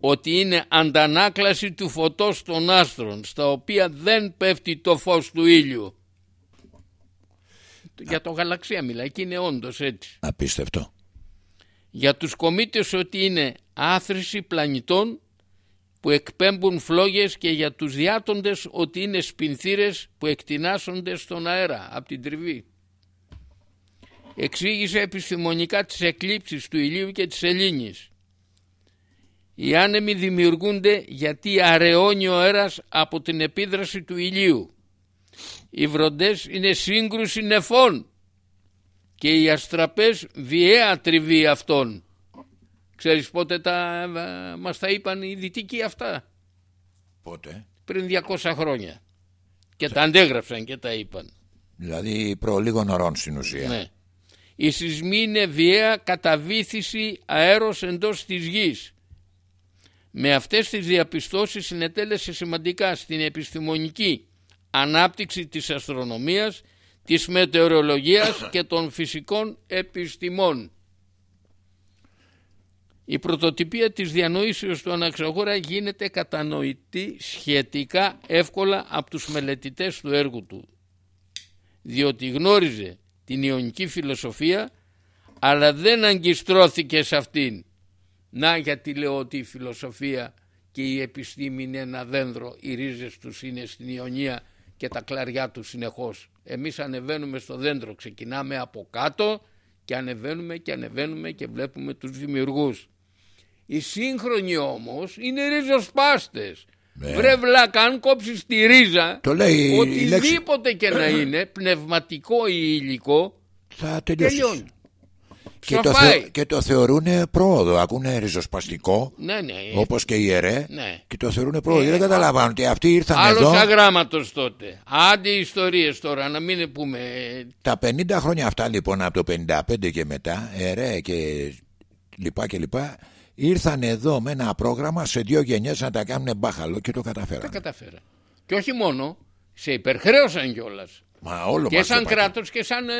ότι είναι αντανάκλαση του φωτός των άστρων στα οποία δεν πέφτει το φως του ήλιου. Για το γαλαξία μιλάει και είναι όντως έτσι. Απίστευτο. Για τους κομίτες ότι είναι άθρηση πλανητών που εκπέμπουν φλόγες και για τους διάτοντες ότι είναι σπινθήρες που εκτινάσσονται στον αέρα από την τριβή. Εξήγησε επιστημονικά τις εκλήψεις του ηλίου και της σελήνης. Οι άνεμοι δημιουργούνται γιατί αραιώνει ο αέρας από την επίδραση του ηλίου. Οι βροντές είναι σύγκρουση νεφών και οι αστραπές βιαία τριβή αυτών. Ξέρεις πότε τα, ε, μας τα είπαν οι δυτικοί αυτά; Πότε; πριν 200 χρόνια και τα αντέγραψαν και τα είπαν. Δηλαδή προ λίγων ωρών στην ουσία. Ναι. Η σεισμή είναι βιαία καταβήθηση αέρος εντός της γης. Με αυτές τις διαπιστώσεις συνετέλεσε σημαντικά στην επιστημονική ανάπτυξη της αστρονομίας, της μετεωρολογίας και των φυσικών επιστημών. Η πρωτοτυπία της διανοήσεως του Αναξαγόρα γίνεται κατανοητή σχετικά εύκολα από τους μελετητές του έργου του διότι γνώριζε την ιονική φιλοσοφία αλλά δεν αγκιστρώθηκε σε αυτήν. Να γιατί λέω ότι η φιλοσοφία και η επιστήμη είναι ένα δένδρο, οι ρίζες τους είναι στην Ιωνία και τα κλαριά τους συνεχώς. Εμείς ανεβαίνουμε στο δέντρο, ξεκινάμε από κάτω και ανεβαίνουμε και ανεβαίνουμε και βλέπουμε τους δημιουργούς. Οι σύγχρονοι όμως είναι ριζοσπάστες. Ναι. Βρε βλάκα, αν κόψεις τη ρίζα, Το λέει η οτιδήποτε και να (clears throat) είναι, πνευματικό ή υλικό, Θα τελειώσεις. τελειώνει. Και το, Ψοφάει. θε, και το θεωρούν πρόοδο. Ακούνε ριζοσπαστικό, Ναι, ναι. όπως και οι ιερέ, Ναι. και το θεωρούν πρόοδο. δεν καταλαβαίνουν ότι αυτοί ήρθαν Άλλος εδώ αγράμματος τότε. Άντε ιστορίες τώρα, να μην πούμε. τα 50 χρόνια αυτά λοιπόν από το 55 και μετά, ιερέ και λοιπά και λοιπά, ήρθαν εδώ με ένα πρόγραμμα σε δύο γενιές να τα κάνουν μπάχαλο και το Τα καταφέραν. καταφέρα. Και όχι μόνο, σε υπερχρέωσαν κιόλας. Μα όλο Και μας το σαν πάκετο. κράτος και σαν ε,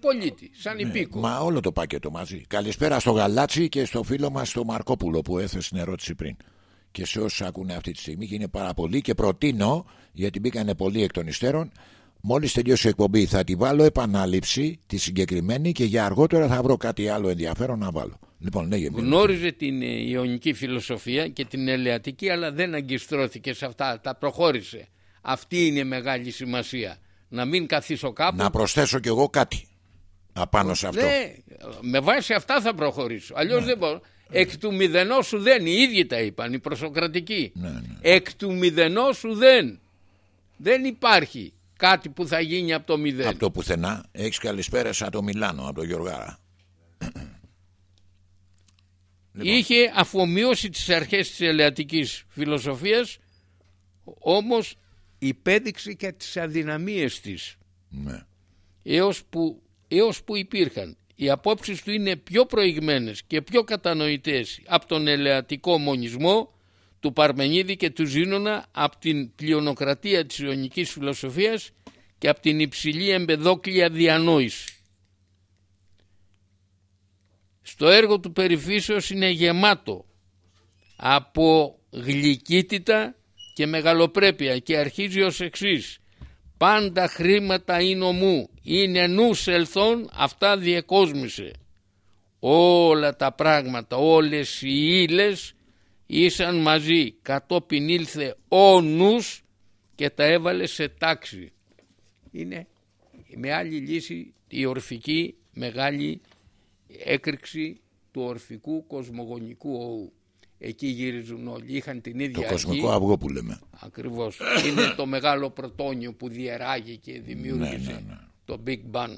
πολίτη, σαν υπήκο. Μα όλο το πάκετο μαζί. Καλησπέρα στο Γαλάτσι και στο φίλο μας το Μαρκόπουλο που έθεσε την ερώτηση πριν. Και σε όσους ακούνε αυτή τη στιγμή και είναι πάρα πολύ και προτείνω, γιατί μπήκανε πολλοί εκ των υστέρων, μόλις τελειώσει η εκπομπή θα τη βάλω επανάληψη τη συγκεκριμένη και για αργότερα θα βρω κάτι άλλο ενδιαφέρον να βάλω. Λοιπόν, λέγε μου. Γνώριζε την ε, ιωνική φιλοσοφία και την ελεατική αλλά δεν αγκιστρώθηκε σε αυτά, τα προχώρησε. Αυτή είναι η μεγάλη σημασία. Να μην καθίσω κάπου. Να προσθέσω κι εγώ κάτι απάνω σε αυτό. Ναι, με βάση αυτά θα προχωρήσω. Αλλιώς δεν μπορώ. Εκ του μηδενός σου δεν, οι ίδιοι τα είπαν, οι προσοκρατικοί. Ναι, ναι. Εκ του μηδενός σου δεν. Δεν υπάρχει κάτι που θα γίνει από το μηδέν. Από το πουθενά έχεις καλησπέρα από το Μιλάνο, από το Γιωργάρα. (clears throat) Λοιπόν. Είχε αφομοιώσει τις αρχές της ελεατικής φιλοσοφίας όμως υπέδειξε και τις αδυναμίες της Ναι. έως που, έως που υπήρχαν. Οι απόψεις του είναι πιο προηγμένες και πιο κατανοητές από τον ελεατικό μονισμό του Παρμενίδη και του Ζήνονα από την πλειονοκρατία της ιωνικής φιλοσοφίας και από την υψηλή εμπεδόκλια διανόησης. Στο έργο του Περιφύσεως είναι γεμάτο από γλυκύτητα και μεγαλοπρέπεια και αρχίζει ως εξής πάντα χρήματα είναι ομού είναι νους ελθόν αυτά διεκόσμησε όλα τα πράγματα όλες οι ύλες ήσαν μαζί κατόπιν ήλθε ο νους και τα έβαλε σε τάξη είναι με άλλη λύση η ορφική μεγάλη έκρηξη του ορφικού κοσμογονικού οού. Εκεί γυρίζουν όλοι. Είχαν την ίδια Το αρχή. κοσμικό αυγό που λέμε. Ακριβώς. Είναι το μεγάλο πρωτόνιο που διεράγει και δημιούργησε Ναι, ναι, ναι. το Big Bang.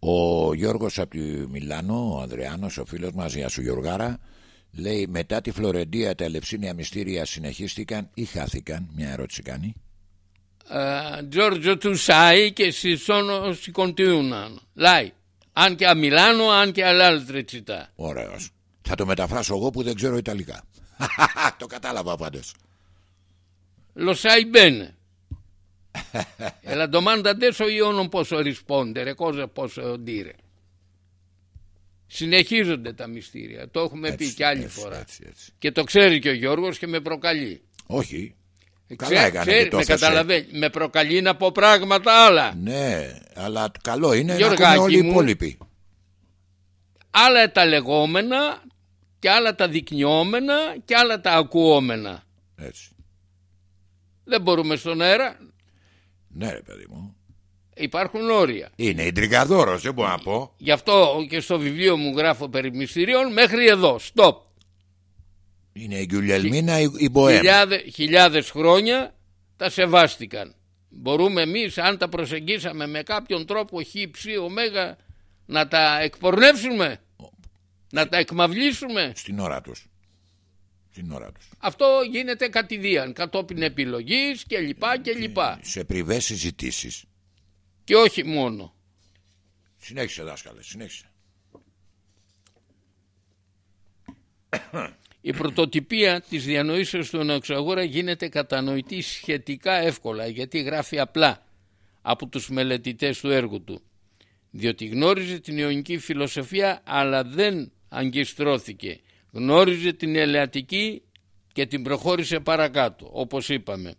Ο Γιώργος από τη Μιλάνο, ο Ανδρεάνος, ο φίλος μας, γεια σου Γιωργάρα, λέει μετά τη Φλωρεντία τα ελευσίνια μυστήρια συνεχίστηκαν ή χάθηκαν, μια ερώτηση κάνει. Eh, Giorgio tu sai che si sono si continuano. Lai, anche a Milano, anche alle altre città. Ωραίος. Θα το μεταφράσω εγώ που δεν ξέρω Ιταλικά. (laughs) το κατάλαβα πάντως. Lo sai bene. e la domanda adesso io non posso rispondere, cosa posso dire; Συνεχίζονται τα μυστήρια, το έχουμε πει Έτσι, και άλλη έτσι, φορά. έτσι, έτσι. Και το ξέρει και ο Γιώργος και με προκαλεί. Όχι. Ε, Καλά ξέρει- έκανε ξέρει, και το με έθεσε. καταλαβαίνει. Με προκαλεί να πω πράγματα άλλα. Ναι, αλλά καλό είναι Γιωργάκη να ακούνε όλοι οι μου. υπόλοιποι. Άλλα τα λεγόμενα και άλλα τα δεικνυόμενα και άλλα τα ακουόμενα. Έτσι. Δεν μπορούμε στον αέρα. Ναι ρε παιδί μου. Υπάρχουν όρια. Είναι ιντρικαδόρος, δεν μπορώ να πω. Γι' αυτό και στο βιβλίο μου γράφω περί μυστηρίων μέχρι εδώ. Stop. Είναι η Γκουλιαλμίνα η, η Μποέμ. Χιλιάδε, χιλιάδες χρόνια τα σεβάστηκαν. Μπορούμε εμείς αν τα προσεγγίσαμε με κάποιον τρόπο χ, ψ, ωμέγα να τα εκπορνεύσουμε, να τα εκμαυλίσουμε. Στην ώρα τους. Στην ώρα τους. Αυτό γίνεται κατηδίαν, κατόπιν επιλογής και λοιπά και λοιπά. Σε πριβές συζητήσεις. Και όχι μόνο. Συνέχισε δάσκαλε, συνέχισε. Η πρωτοτυπία της διανοήσεως του Αναξαγόρα γίνεται κατανοητή σχετικά εύκολα γιατί γράφει απλά από τους μελετητές του έργου του διότι γνώριζε την ιωνική φιλοσοφία αλλά δεν αγκιστρώθηκε γνώριζε την ελεατική και την προχώρησε παρακάτω όπως είπαμε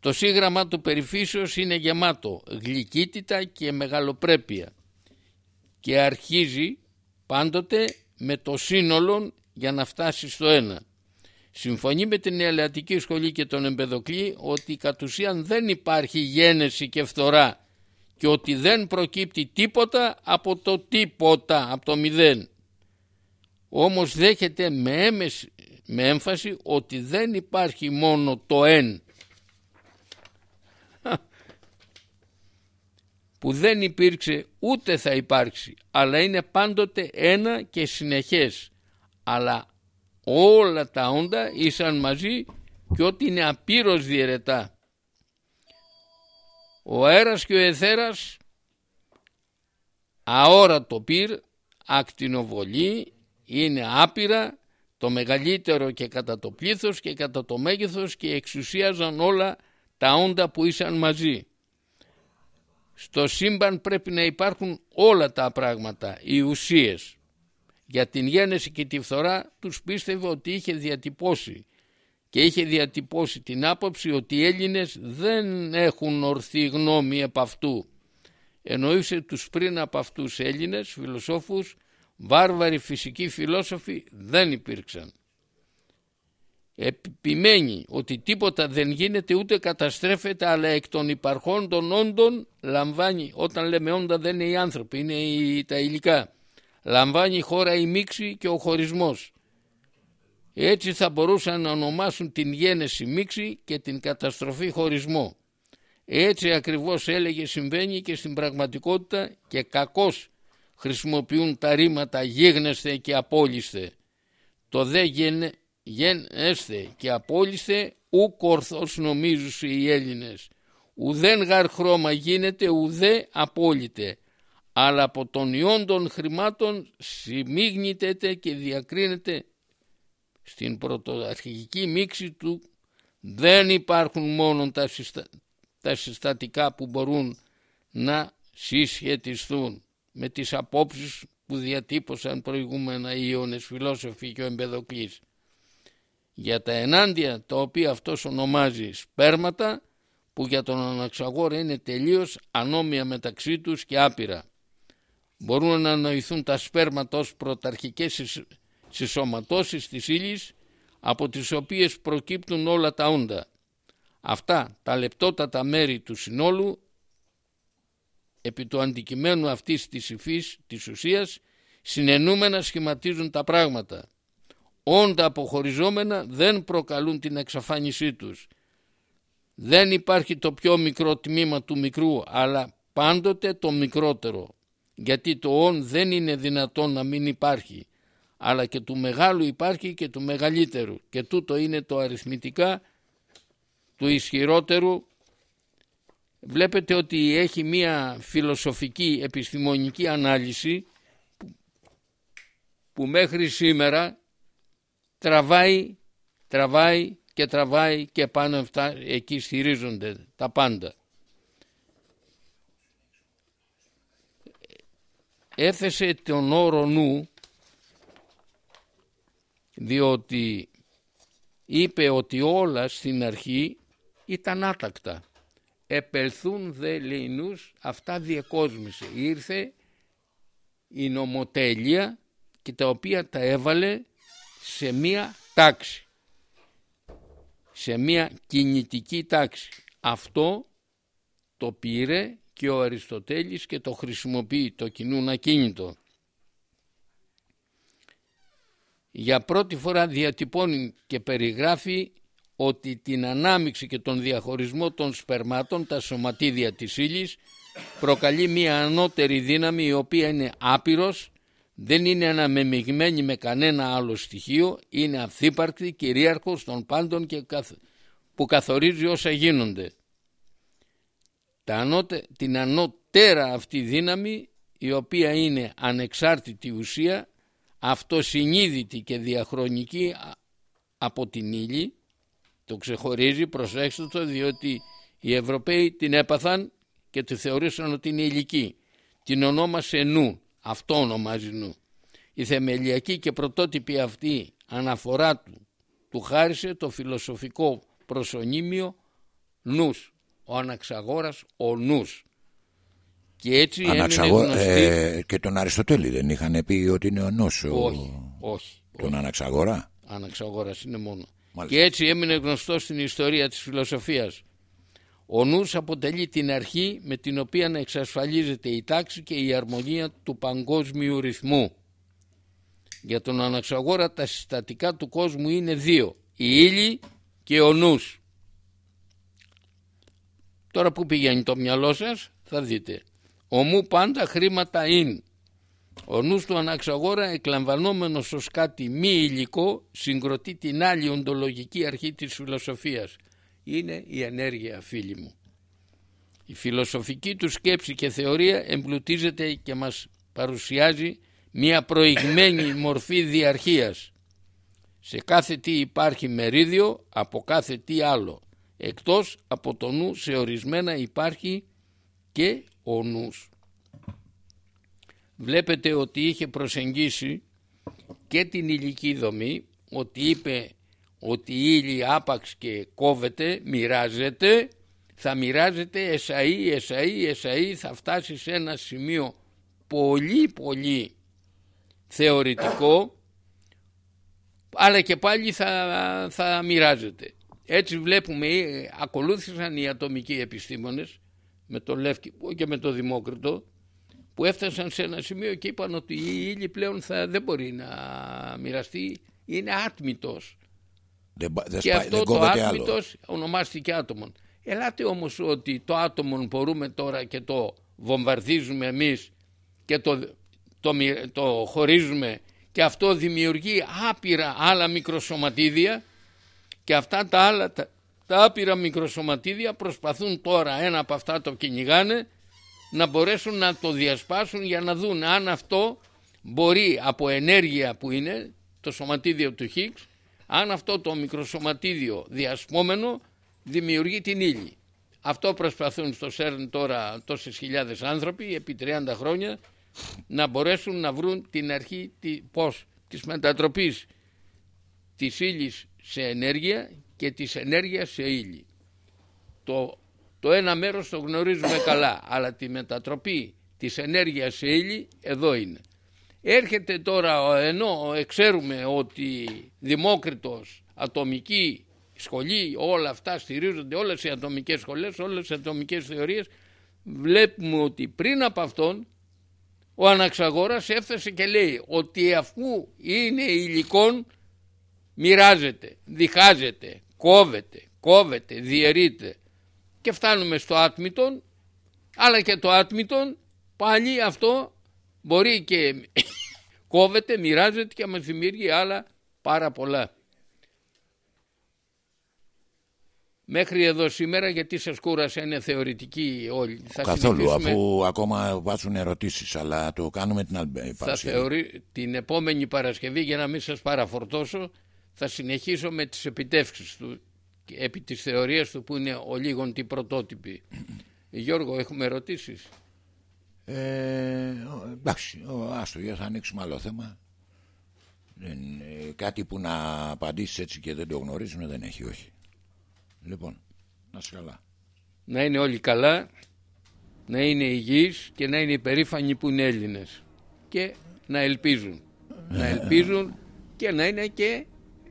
το σύγγραμμα του περιφύσεως είναι γεμάτο γλυκύτητα και μεγαλοπρέπεια και αρχίζει πάντοτε με το σύνολο για να φτάσει στο ένα. Συμφωνεί με την Ελεατική Σχολή και τον Εμπεδοκλή ότι κατ' ουσίαν δεν υπάρχει γένεση και φθορά και ότι δεν προκύπτει τίποτα από το τίποτα, από το μηδέν. Όμως δέχεται με, έμεση, με έμφαση ότι δεν υπάρχει μόνο το εν που δεν υπήρξε ούτε θα υπάρξει αλλά είναι πάντοτε ένα και συνεχές αλλά όλα τα όντα ήσαν μαζί και ότι είναι απείρως διαιρετά. Ο αέρας και ο εθέρας αόρατο πυρ, ακτινοβολή, είναι άπειρα, το μεγαλύτερο και κατά το πλήθος και κατά το μέγεθος και εξουσίαζαν όλα τα όντα που ήσαν μαζί. Στο σύμπαν πρέπει να υπάρχουν όλα τα πράγματα, οι ουσίες. Για την γένεση και τη φθορά τους πίστευε ότι είχε διατυπώσει και είχε διατυπώσει την άποψη ότι οι Έλληνες δεν έχουν ορθή γνώμη επ' αυτού. Εννοήσε τους πριν από αυτούς Έλληνες φιλοσόφους, βάρβαροι φυσικοί φιλόσοφοι δεν υπήρξαν. Επιμένει ότι τίποτα δεν γίνεται ούτε καταστρέφεται αλλά εκ των υπαρχών των όντων λαμβάνει, όταν λέμε όντα δεν είναι οι άνθρωποι, είναι τα υλικά. Λαμβάνει η χώρα η μίξη και ο χωρισμός. Έτσι θα μπορούσαν να ονομάσουν την γένεση μίξη και την καταστροφή χωρισμό. Έτσι ακριβώς έλεγε συμβαίνει και στην πραγματικότητα και κακώς χρησιμοποιούν τα ρήματα γίγνεσθε και απόλυστε. Το δε γεν, γένεστε και απόλυστε ουκ ορθώς νομίζουν οι Έλληνες. Ουδέν γαρ χρώμα γίνεται ουδέ απόλυτε αλλά από τον ιόν των χρημάτων συμμίγνητεται και διακρίνεται στην πρωτοαρχική μίξη του δεν υπάρχουν μόνο τα, τα συστατικά που μπορούν να συσχετιστούν με τις απόψεις που διατύπωσαν προηγούμενα οι Ιώνες φιλόσοφοι και ο Εμπεδοκλής. Για τα ενάντια τα οποία αυτός ονομάζει σπέρματα που για τον Αναξαγόρα είναι τελείως ανώμια μεταξύ τους και άπειρα. Μπορούν να νοηθούν τα σπέρματα ως πρωταρχικές συσσωματώσεις της ύλης από τις οποίες προκύπτουν όλα τα όντα. Αυτά τα λεπτότατα μέρη του συνόλου επί του αντικειμένου αυτής της υφής της ουσίας συνενούμενα σχηματίζουν τα πράγματα. Όντα αποχωριζόμενα δεν προκαλούν την εξαφάνισή τους. Δεν υπάρχει το πιο μικρό τμήμα του μικρού αλλά πάντοτε το μικρότερο. Γιατί το όν δεν είναι δυνατόν να μην υπάρχει αλλά και του μεγάλου υπάρχει και του μεγαλύτερου. Και τούτο είναι το αριθμητικά του ισχυρότερου. Βλέπετε ότι έχει μία φιλοσοφική επιστημονική ανάλυση που μέχρι σήμερα τραβάει, τραβάει και τραβάει και πάνω αυτά εκεί στηρίζονται τα πάντα. Έθεσε τον όρο νου διότι είπε ότι όλα στην αρχή ήταν άτακτα. Επελθούν δε λινούς, αυτά διεκόσμησε. Ήρθε η νομοτέλεια και τα οποία τα έβαλε σε μία τάξη. Σε μία κινητική τάξη. Αυτό το πήρε και ο Αριστοτέλης και το χρησιμοποιεί το κινούν ακίνητο. για πρώτη φορά διατυπώνει και περιγράφει ότι την ανάμιξη και τον διαχωρισμό των σπερμάτων, τα σωματίδια της ύλης, προκαλεί μια ανώτερη δύναμη η οποία είναι άπειρος, δεν είναι αναμεμειγμένη με κανένα άλλο στοιχείο, είναι αυθύπαρκτη, κυρίαρχος των πάντων και που καθορίζει όσα γίνονται. τα ανώτε, την ανώτερα αυτή δύναμη η οποία είναι ανεξάρτητη ουσία αυτοσυνείδητη και διαχρονική α- από την ύλη το ξεχωρίζει προσέξτε το διότι οι Ευρωπαίοι την έπαθαν και τη θεωρήσαν ότι είναι υλική την ονόμασε νου αυτό ονομάζει νου η θεμελιακή και πρωτότυπη αυτή αναφορά του του χάρισε το φιλοσοφικό προσωνύμιο νους ο Αναξαγόρας ο νους και έτσι Αναξαγο... έμεινε γνωστή ε, και τον Αριστοτέλη δεν είχαν πει ότι είναι ο νους ο... όχι, όχι, τον Αναξαγόρα; Αναξαγόρας είναι μόνο. Μάλιστα. Και έτσι έμεινε γνωστό στην ιστορία της φιλοσοφίας. Ο νους αποτελεί την αρχή με την οποία να εξασφαλίζεται η τάξη και η αρμονία του παγκόσμιου ρυθμού. Για τον Αναξαγόρα τα συστατικά του κόσμου είναι δύο. Η ύλη και ο νους. Τώρα που πηγαίνει το μυαλό σας θα δείτε. Ομού πάντα χρήματα είναι. Ο νους του Αναξαγόρα εκλαμβανόμενος ως κάτι μη υλικό συγκροτεί την άλλη οντολογική αρχή της φιλοσοφίας. Είναι η ενέργεια φίλοι μου. Η φιλοσοφική του σκέψη και θεωρία εμπλουτίζεται και μας παρουσιάζει μια προηγμένη (coughs) μορφή διαρχίας. Σε κάθε τι υπάρχει μερίδιο από κάθε τι άλλο. Εκτός από το νου σε ορισμένα υπάρχει και ο νους βλέπετε ότι είχε προσεγγίσει και την υλική δομή ότι είπε ότι η ύλη άπαξ και κόβεται, μοιράζεται θα μοιράζεται εσαΐ, εσαΐ, εσαΐ θα φτάσει σε ένα σημείο πολύ πολύ θεωρητικό αλλά και πάλι θα, θα μοιράζεται. Έτσι βλέπουμε, ε, ακολούθησαν οι ατομικοί επιστήμονες με τον Λεύκη και με τον Δημόκριτο που έφτασαν σε ένα σημείο και είπαν ότι η ύλη πλέον θα, δεν μπορεί να μοιραστεί, είναι άτμητος. Δεν, πα- δεν, Και σπάει- αυτό δεν το κόβεται άλλο. άτμητος ονομάστηκε άτομον. Ελάτε όμως ότι το άτομο μπορούμε τώρα και το βομβαρδίζουμε εμείς και το, το, μοι- το χωρίζουμε και αυτό δημιουργεί άπειρα άλλα μικροσωματίδια και αυτά τα άλλα τα, τα άπειρα μικροσωματίδια προσπαθούν τώρα ένα από αυτά το κυνηγάνε να μπορέσουν να το διασπάσουν για να δουν αν αυτό μπορεί από ενέργεια που είναι το σωματίδιο του Higgs αν αυτό το μικροσωματίδιο διασπόμενο δημιουργεί την ύλη. Αυτό προσπαθούν στο ΣΕΡΝ τώρα τόσες χιλιάδες άνθρωποι επί 30 χρόνια να μπορέσουν να βρουν την αρχή τη, πώς, της μετατροπής της ύλης σε ενέργεια και της ενέργειας σε ύλη. Το, το ένα μέρος το γνωρίζουμε καλά, αλλά τη μετατροπή της ενέργειας σε ύλη εδώ είναι. Έρχεται τώρα, ενώ ξέρουμε ότι Δημόκριτος, ατομική σχολή, όλα αυτά στηρίζονται, όλες οι ατομικές σχολές, όλες οι ατομικές θεωρίες, βλέπουμε ότι πριν από αυτόν ο Αναξαγόρας έφτασε και λέει ότι αφού είναι υλικών μοιράζεται, διχάζεται, κόβεται, κόβεται, διαιρείται. Και φτάνουμε στο άτμητον αλλά και το άτμητον πάλι αυτό μπορεί και (laughs) κόβεται, μοιράζεται και μας δημιουργεί άλλα πάρα πολλά. Μέχρι εδώ σήμερα γιατί σας κούρασα είναι θεωρητική όλοι. Θα Καθόλου, συνεχίσουμε- αφού ακόμα βάζουν ερωτήσεις, αλλά το κάνουμε την άλλη θα Παρασκευή. θεωρεί την επόμενη Παρασκευή για να μην σας παραφορτώσω θα συνεχίσω με τις επιτεύξεις του και επί της θεωρίας του που είναι ο λίγον την πρωτότυπη. (clears throat) Γιώργο έχουμε ερωτήσεις; Ε, ο- εντάξει, ο, άστο, για θα ανοίξουμε άλλο θέμα. Δεν, ε, κάτι που να απαντήσεις έτσι και δεν το γνωρίζουμε δεν έχει, όχι. Λοιπόν, να είσαι καλά. Να είναι όλοι καλά, να είναι υγιείς και να είναι υπερήφανοι που είναι Έλληνες. Και να ελπίζουν. να ελπίζουν και να είναι και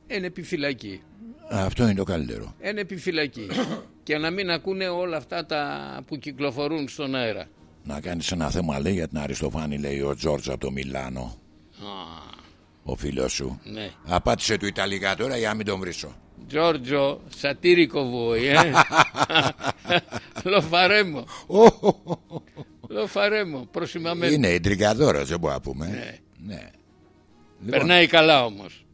εν επιφυλακή. Αυτό είναι το καλύτερο. Εν επιφυλακή. (coughs) και να μην ακούνε όλα αυτά τα που κυκλοφορούν στον αέρα. Να κάνεις ένα θέμα λέει για την Αριστοφάνη λέει ο Τζόρτζ από το Μιλάνο. Α, Ο φίλος σου. ναι. Απάτησε του Ιταλικά τώρα για να μην τον βρίσω. Giorgio satirico vuoi, eh? Lo faremo, lo faremo prossimamente. Είναι ιντρικαδόρος δεν μπορούμε να πούμε. Ναι. ναι. Περνάει καλά όμως.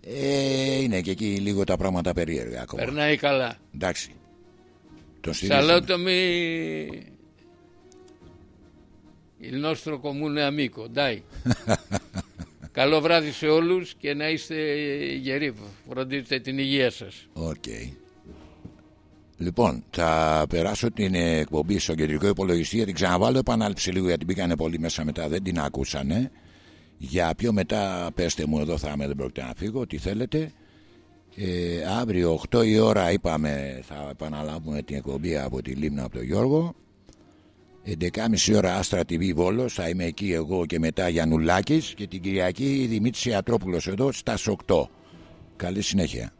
Ε, είναι και εκεί λίγο τα πράγματα περίεργα ακόμα. Περνάει καλά. Εντάξει. Το στηρίζουμε. Salutami il nostro comune amico. Dai. (laughs) Καλό βράδυ σε όλους και να είστε γεροί. Φροντίστε την υγεία σας. Οκ. Λοιπόν, θα περάσω την εκπομπή στο κεντρικό υπολογιστή για την ξαναβάλω επανάληψη λίγο γιατί μπήκανε πολύ μέσα μετά, δεν την ακούσανε. Για πιο μετά πέστε μου εδώ θα είμαι, δεν πρόκειται να φύγω, τι θέλετε. Ε, αύριο 8 η ώρα είπαμε θα επαναλάβουμε την εκπομπή από τη Λίμνα από τον Γιώργο. 11.30 ώρα Άστρα TV Βόλος θα είμαι εκεί εγώ και μετά Γιαννουλάκης και την Κυριακή Δημήτρης Ιατρόπουλος εδώ στα 8. Καλή συνέχεια.